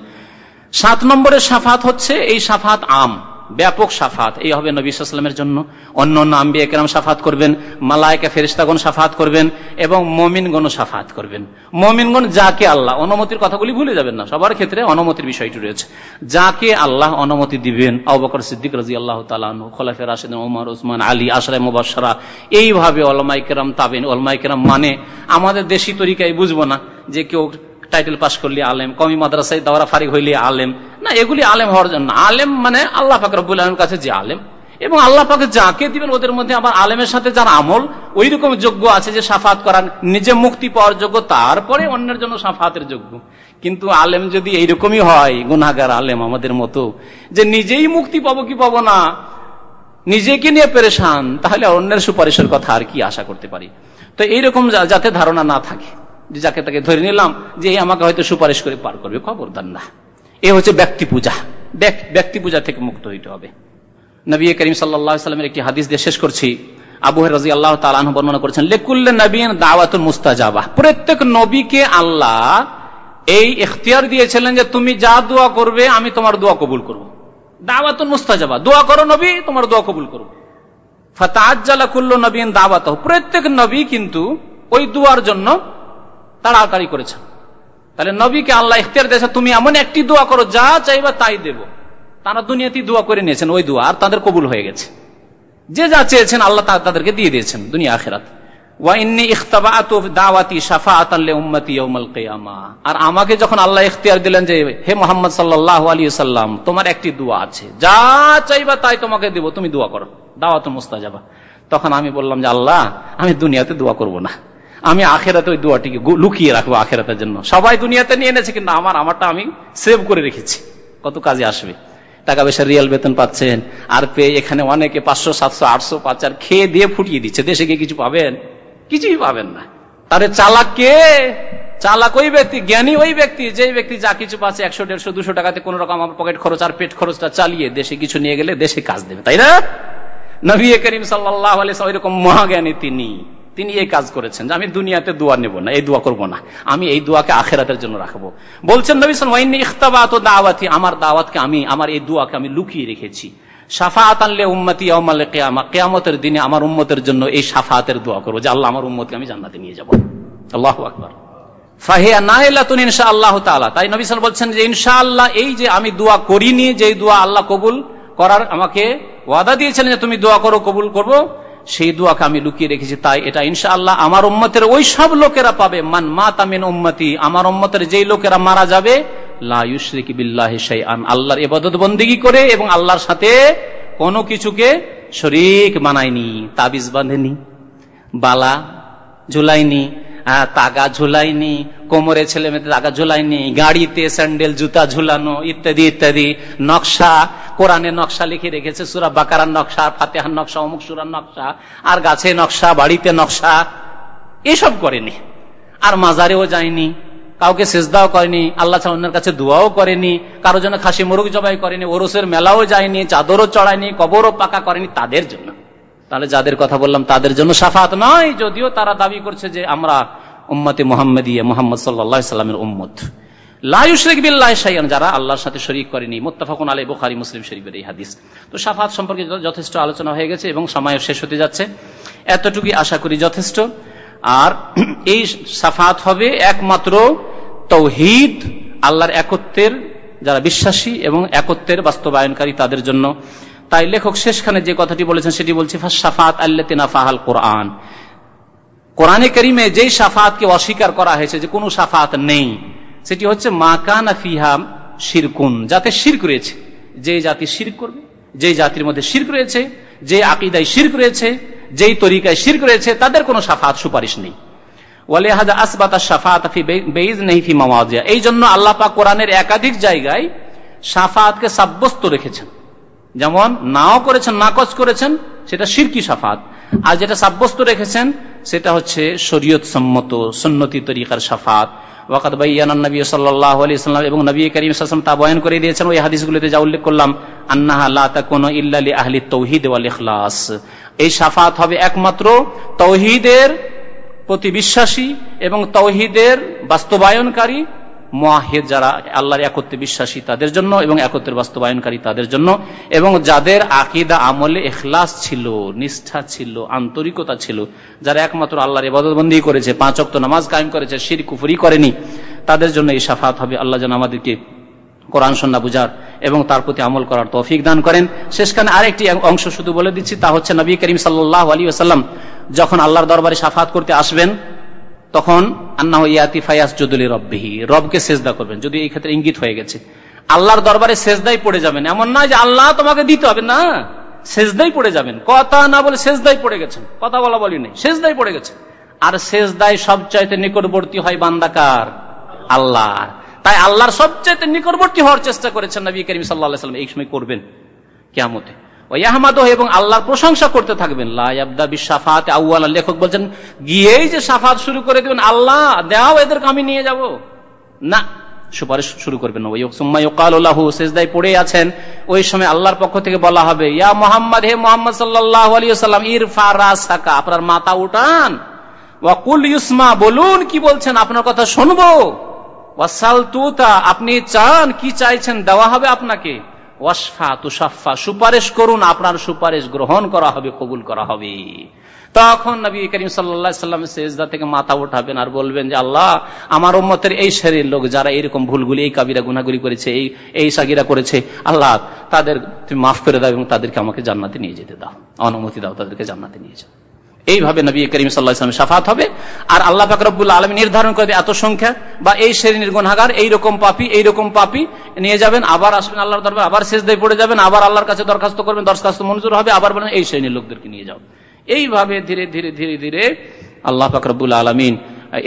সাত নম্বরের সাফাত হচ্ছে এই সাফাত আম। ব্যাপক সাফাত। এই হবে নবী সাল্লামের জন্য। অন্য অন্য আম্বি একরাম সাফাত করবেন, মালায়কা ফেরিস্তাগণ সাফাত করবেন, এবং মমিনগণ সাফাত করবেন। মমিনগণ যাকে আল্লাহ অনুমতির কথাগুলি ভুলে যাবেন না, সবার ক্ষেত্রে অনুমতির বিষয়টি রয়েছে। যাকে আল্লাহ অনুমতি দিবেন আবকর সিদ্দিক রাজি আল্লাহ তালু খোলাফের রাশেদ ওমর উসমান, আলী আশরাই মুবাসরা এইভাবে অলমাইকেরাম তাবেন অলমাইকেরাম মানে আমাদের দেশি তরিকায় বুঝব না যে কেউ টাইটেল পাশ করলে, আলেম। কমি মাদ্রাসায় দাওয়ারা ফারিক হইলে, আলেম। না, এগুলি আলেম হওয়ার জন্য। আলেম মানে আল্লাহ পাক রব্বুল আলমের কাছে যে আলেম। এবং আল্লাহ পাকে যাকে দিবেন, ওদের মধ্যে আবার আলেমের সাথে যার আমল ওই রকম যোগ্য আছে যে সাফাত করার, নিজে মুক্তি পাওয়ার যোগ্য, তারপরে অন্যের জন্য সাফাতের যোগ্য। কিন্তু আলেম যদি এইরকমই হয় গুনাগার আলেম আমাদের মতো, যে নিজেই মুক্তি পাবো কি পাবো না, নিজেকে নিয়ে পেরেশান, তাহলে অন্যের সুপারিশের কথা আর কি আশা করতে পারি। তো এইরকম যাতে ধারণা না থাকে। যাকে তাকে ধরে নিলাম যে আমাকে হয়তো সুপারিশ করে পার করবে, খবরদার না। এ হচ্ছে ব্যক্তি পূজা। ব্যক্তি পূজা থেকে মুক্ত হইতে হবে। নবী করিম সাল্লামের একটি হাদিস দিয়ে শেষ করছি। আবু রাজি আল্লাহ তালাহ বর্ণনা করেছেন, লেকুল্লে নবীন দাওয়াতুল মুস্তাজাবা। প্রত্যেক নবীকে আল্লাহ এই এখতিয়ার দিয়েছিলেন যে তুমি যা দোয়া করবে আমি তোমার দোয়া কবুল করব। দাওয়াতুল মুস্তাজাবা। দোয়া করো নবী, তোমার দোয়া কবুল করব। ফাতাজ্জালা কুল্লু নবীন দাওয়াত প্রত্যেক নবী কিন্তু ওই দুয়ার জন্য তাড়াতাড়ি করেছেন। তাহলে নবীকে আল্লাহ ইখতিয়ার দিয়েছে, তুমি এমন একটি দোয়া করো, যা চাইবা তাই দেব। তারা দুনিয়াতেই দোয়া করে নিয়েছেন, ওই দোয়া, আর তাদের কবুল হয়ে গেছে। যে যা চেয়েছেন আল্লাহ তাদেরকে দিয়ে দিয়েছেন দুনিয়া আখেরাত। আর আমাকে যখন আল্লাহ ইখতিয়ার দিলেন যে, হে মোহাম্মদ সাল্লাহ আলী সাল্লাম তোমার একটি দোয়া আছে, যা চাইবা তাই তোমাকে দেবো, তুমি দোয়া করো দাওয়াত মুস্তাজাবা। তখন আমি বললাম যে, আল্লাহ, আমি দুনিয়াতে দোয়া করব না। আমি আখেরাতে ওই দোয়াটিকে লুকিয়ে রাখব আখেরাতের জন্য। সবাই দুনিয়াতে নিয়ে এনেছে, কিন্তু আমার, আমারটা আমি সেভ করে রেখেছি। কত কাজে আসবে? টাকা পয়সা রিয়াল বেতন পাচ্ছেন, আর পেয়ে এখানে অনেকে পাঁচশো, সাতশো, আটশো পাঁচ আর খেয়ে দিয়ে ফুটিয়ে দিচ্ছে। দেশে গিয়ে কিছু পাবেন? কিছুই পাবেন না। তারে চালাক কে? চালাক ওই ব্যক্তি, জ্ঞানী ওই ব্যক্তি। যে ব্যক্তি যা কিছু পাচ্ছে, একশো, দেড়শো, দুশো টাকাতে কোন রকম আমার পকেট খরচ আর পেট খরচটা চালিয়ে দেশে কিছু নিয়ে গেলে দেশে কাজ দেবে, তাই না? নবী করিম সাল্লাহ ওই রকম মহাজ্ঞানী তিনি। তিনি এই কাজ করেছেন যে আমি দুনিয়াতে দোয়া নেব না, এই দোয়া করব না। আমি এই দোয়াকে আখেরাতের জন্য রাখব। বলছেন নবী দাওয়াতি, আমার দাওয়াতকে আমি, আমার এই দোয়াকে আমি লুকিয়ে রেখেছি। সাফাত আনলে উম্মতি কেয়ামা, কেয়ামতের দিনে আমার উম্মতের জন্য এই সাফাতের দোয়া করব, যে আল্লাহ আমার উম্মতকে আমি জান্নাতে নিয়ে যাব। আল্লাহ আকবর। ফাহিয়া না এলাতুন ইনশা আল্লাহ তালা তাই নবী সাল বলছেন যে ইনশা এই যে আমি করিনি, যে দোয়া আল্লাহ কবুল করার আমাকে ওয়াদা দিয়েছিলেন যে, তুমি দোয়া করো, কবুল করব সেই দোয়াকে আমি লুকিয়ে রেখেছি তাই এটা ইনশা আল্লাহ আমার উম্মতের ওই সব লোকেরা পাবে। মান মা তামিন উম্মতি, আমার উম্মতের যেই লোকেরা মারা যাবে আল্লাহর এবাদত বন্দিগি করে এবং আল্লাহর সাথে কোনো কিছুকে শরিক বানায়নি তাবিজ বাঁধেনি, বালা ঝুলাইনি তাগা ঝুলাইনি, কোমরে ছেলে মেয়েদের তাগা ঝুলাইনি, গাড়িতে স্যান্ডেল, জুতা ঝুলানো, ইত্যাদি ইত্যাদি। নকশা, কোরআনে নকশা লিখে রেখেছে সুরা বাকারার নকশা, ফাতেহার নকশা, অমুক সুরার নকশা, আর গাছে নকশা, বাড়িতে নকশা। এসব করেনি। আর মাজারেও যায়নি, কাউকে সেজদাও করেনি, আল্লাহ অন্যের কাছে দোয়াও করেনি, কারও জন্য খাসি মুরগ জবাই করেনি, ওরসের মেলাও যায়নি, চাদরও চড়ায়নি, কবরও পাকা করেনি, তাদের জন্য। তাহলে যাদের কথা বললাম তাদের জন্য সাফাত নয়, যদিও তারা দাবি করছে যে আমরা উম্মতে মোহাম্মদ মোহাম্মদ সাল্লামের উম্মত। যারা আল্লাহর সাথে শরিক করেনি। মোত্তাফাকুন আলী বুখারি, মুসলিম শরীফের এই হাদিস। তো সাফাত সম্পর্কে যথেষ্ট আলোচনা হয়ে গেছে এবং সময় শেষ হতে যাচ্ছে। এতটুকুই আশা করি যথেষ্ট। আর এই সাফাত হবে একমাত্র তৌহিদ, আল্লাহর একত্বের, যারা বিশ্বাসী এবং একত্বের বাস্তবায়নকারী তাদের জন্য। তাই লেখক শেষখানে যে কথাটি বলেছেন সেটি বলছি সাফাত ফাহাল কোরআন। কোরআনে করিমে যেই সাফাতকে অস্বীকার করা হয়েছে যে কোনো সাফাত নেই, সেটি হচ্ছে মাকান ফিহাম শিরকুন, যাতে শির্ক রয়েছে। যে জাতি শির্ক করবে, যে জাতির মধ্যে শির্ক রয়েছে, যে আকিদায় শির্ক রয়েছে, যেই তরিকায় শির্ক রয়েছে, তাদের কোনো সাফাত সুপারিশ নেই। এই জন্য আল্লাহ পাক কোরআনের একাধিক জায়গায় সাফাতকে সাব্যস্ত রেখেছেন। যেমন নাও করেছেন, নাকচ করেছেন, সেটা সিরকি সাফাত। আর যেটা সাব্যস্ত রেখেছেন, সেটা হচ্ছে শরীয়ত সম্মত সন্নতি তরিকার সাফাত। ওয়াকাত বাইয়ান নবী সাল্লাহ আলি সাল্লাম এবং নবী করিম সাল্লাম তা বয়ান করে দিয়েছেন। ওই হাদিসগুলিতে যা উল্লেখ করলাম, আন্নাহা লা তাকুনু ইল্লা লি আহলি তৌহিদ ওয়াল ইখলাস। এই সাফাত হবে একমাত্র তৌহিদের প্রতি বিশ্বাসী এবং তৌহিদের বাস্তবায়নকারী মহাহেদ যারা আল্লাহর একত্রে বিশ্বাসী তাদের জন্য এবং একত্রের বাস্তবায়নকারী তাদের জন্য এবং যাদের আকিদা, আমলে এখলাস ছিল, নিষ্ঠা ছিল, আন্তরিকতা ছিল, যারা একমাত্র আল্লাহর এবাদতবন্দি করেছে, পাঁচ অক্ত নামাজ কায়েম করেছে শির কুফুরি করেনি, তাদের জন্য এই সাফাত হবে। আল্লাহ যেন আমাদেরকে কোরআন সন্না বুঝার এবং তার প্রতি আমল করার তৌফিক দান করেন। শেষখানে আরেকটি অংশ শুধু বলে দিচ্ছি, তা হচ্ছে নবী করিম সাল্লাহ আলী আসাল্লাম যখন আল্লাহর দরবারে সাফাত করতে আসবেন তখন আন্না ইয়াতি ফায়াস জুদুলি রব্বিহি রবকে সেজদা করবেন। যদি এই ক্ষেত্রে ইঙ্গিত হয়ে গেছে। আল্লাহর দরবারে সেজদাই পড়ে যাবেন। এমন নয় যে আল্লাহ তোমাকে দিতে হবে, না। সেজদাই পড়ে যাবেন। কথা না বলে সেজদাই পড়ে গেছেন। কথা বলা বলি নেই, সেজদাই পড়ে গেছে আর সেজদাই সবচাইতে নিকটবর্তী হয় বান্দাকার আল্লাহ তাই আল্লাহর সবচাইতে নিকটবর্তী হওয়ার চেষ্টা করেছেন নবী করিম সাল্লাহ সাল্লাম এই সময় করবেন। কেমতে ইয়াহমাদ, এবং আল্লাহর প্রশংসা করতে থাকবেন। লাইবদা বিশাফাত আউ্লা লেখক বলছেন, গিয়েই যে সাফাত শুরু করে দেবেন, আল্লাহ, দেও এদেরকে আমি নিয়ে যাব। না, সুপারিশ শুরু করবেন শেষদায় পড়ে আছেন, ওই সময় আল্লাহর পক্ষ থেকে বলা হবে, ইয়া মোহাম্মদ, হে মোহাম্মদ সাল্লাহ আলিয়াল্লাম ইরফা রাসাকা আপনার মাথা উঠান। ওয়াকুল ইউসমা, বলুন, কি বলছেন, আপনার কথা শুনব। ওয়াসাল তুতা আপনি চান, কি চাইছেন, দেওয়া হবে আপনাকে। ওয়াসফা তুষাফা সুপারিশ করুন, আপনার সুপারিশ গ্রহণ করা হবে, কবুল করা হবে। তখন নবী করিম সাল্লাম সেজদা থেকে মাথা উঠাবেন আর বলবেন যে, আল্লাহ, আমার উম্মতের এই শরীর লোক যারা এরকম ভুলগুলি, এই কাবিরা গুনাগুলি করেছে, এই এই সাগিরা করেছে, আল্লাহ, তাদের, তুমি মাফ করে দাও এবং তাদেরকে আমাকে জান্নাতে নিয়ে যেতে দাও। অনুমতি দাও, তাদেরকে জান্নাতে নিয়ে যাও। এইভাবে নবী করিম সাল্লাহাম সাফাত হবে। আর আল্লাহ ফাকরবুল্লা আলমী নির্ধারণ করে এত সংখ্যা, বা এই শ্রেণির গুনাগার এইরকম পাপি এইরকম পাপি নিয়ে যাবেন, আবার আসবেন আল্লাহর দরবার, আবার শেষ দিয়ে পড়ে যাবেন, আবার আল্লাহর কাছে দরখাস্ত করবেন, দরখাস্ত মঞ্জুর হবে, আবার বলেন এই শ্রেণির লোকদেরকে নিয়ে যাও। এইভাবে ধীরে ধীরে ধীরে ধীরে আল্লাহ ফাকরবুল আলমিন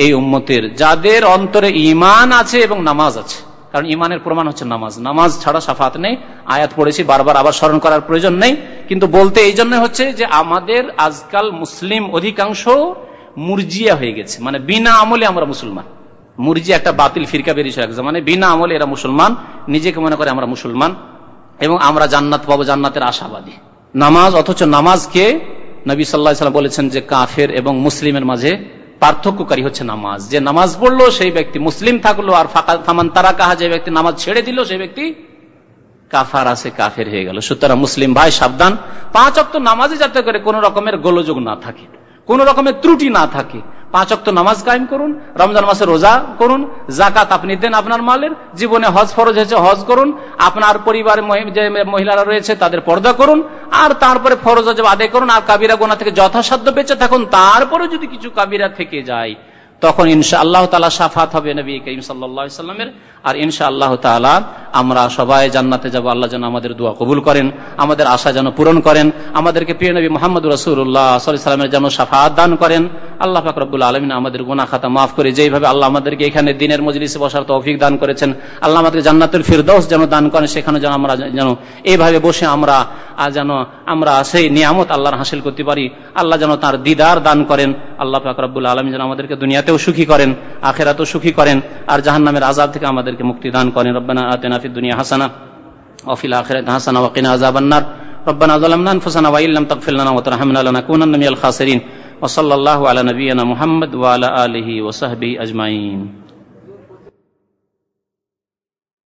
এই উম্মতের, যাদের অন্তরে ইমান আছে এবং নামাজ আছে কারণ ইমানের প্রমাণ হচ্ছে নামাজ। নামাজ ছাড়া সাফাত নেই, আয়াত পড়েছি, বারবার আবার স্মরণ করার প্রয়োজন নেই। কিন্তু বলতে এই জন্য হচ্ছে যে আমাদের আজকাল মুসলিম অধিকাংশ মুরজিয়া হয়ে গেছে। মানে বিনা আমলে আমরা মুসলমান। মুরজি একটা বাতিল ফিরকা বেরিয়েছে এক মানে বিনা আমলে এরা মুসলমান, নিজেকে মনে করে আমরা মুসলমান এবং আমরা জান্নাত পাবো, জান্নাতের আশাবাদী। নামাজ, অথচ নামাজকে নবী সাল্লাহ বলেছেন যে কাফের এবং মুসলিমের মাঝে পার্থক্যকারী হচ্ছে নামাজ। যে নামাজ পড়ল, সেই ব্যক্তি মুসলিম থাকল, আর ফাঁকা থামান তারা কাহা যে ব্যক্তি নামাজ ছেড়ে দিল, সেই ব্যক্তি কাফার আছে, কাফের হয়ে গেল। সুতরাং মুসলিম ভাই, সাবধান। পাঁচ অক্ত নামাজে যাতে করে কোন রকমের গোলযোগ না থাকে, কোন রকমের ত্রুটি না থাকে। পাঁচ অক্ট নামাজ কায়েম করুন, রমজান মাসে রোজা করুন জাকাত আপনি দেন আপনার মালের, জীবনে হজ ফরজ হয়েছে হজ করুন, আপনার পরিবারে যে মহিলারা রয়েছে তাদের পর্দা করুন, আর তারপরে ফরজ আদায় করুন, আর কাবিরা গোনা থেকে যথাসাধ্য বেঁচে থাকুন, তারপরে যদি কিছু কাবিরা থেকে যায়, তখন ইনশা আল্লাহ তালা সাফাত হবে নবী করিম সাল্লামের আর ইনশা আল্লাহ তালা আমরা সবাই জান্নাতে যাব, আল্লাহ যেন আমাদের দোয়া কবুল করেন, আমাদের আশা যেন পূরণ করেন, আমাদেরকে প্রিয় নবী মোহাম্মদ রসুল্লাহ সাল্লামের যেন সাফাত দান করেন। আল্লাহ ফাকরবুল আলমিন আমাদের গুনা খাতা মাফ করে যেইভাবে আল্লাহ আমাদেরকে এখানে দিনের মজলিসে বসার তৌফিক দান করেছেন, আল্লাহ আমাদেরকে জান্নাতুল ফিরদৌস যেন দান করেন, সেখানে যেন আমরা যেন এইভাবে বসে আমরা যেন আমরা সেই নিয়ামত আল্লাহর হাসিল করতে পারি, আল্লাহ যেন তার দিদার দান করেন, আল্লাহ ফাকরবুল আলমিন যেন আমাদেরকে দুনিয়াতেও সুখী করেন, আখেরাতেও সুখী করেন, আর জাহান্নামের আজাব থেকে আমাদেরকে کے مقتدان قول ربنا آتنا فی الدنیا حسنہ وفی الاخرہ حسنا وقنا عذاب النار. ربنا ظلمنا انفسنا وان لم تغفر لنا وترحمنا لنكونن من الخاسرین. وصلی اللہ علی نبینا محمد وعلى آلہ وصحبہ اجمعین.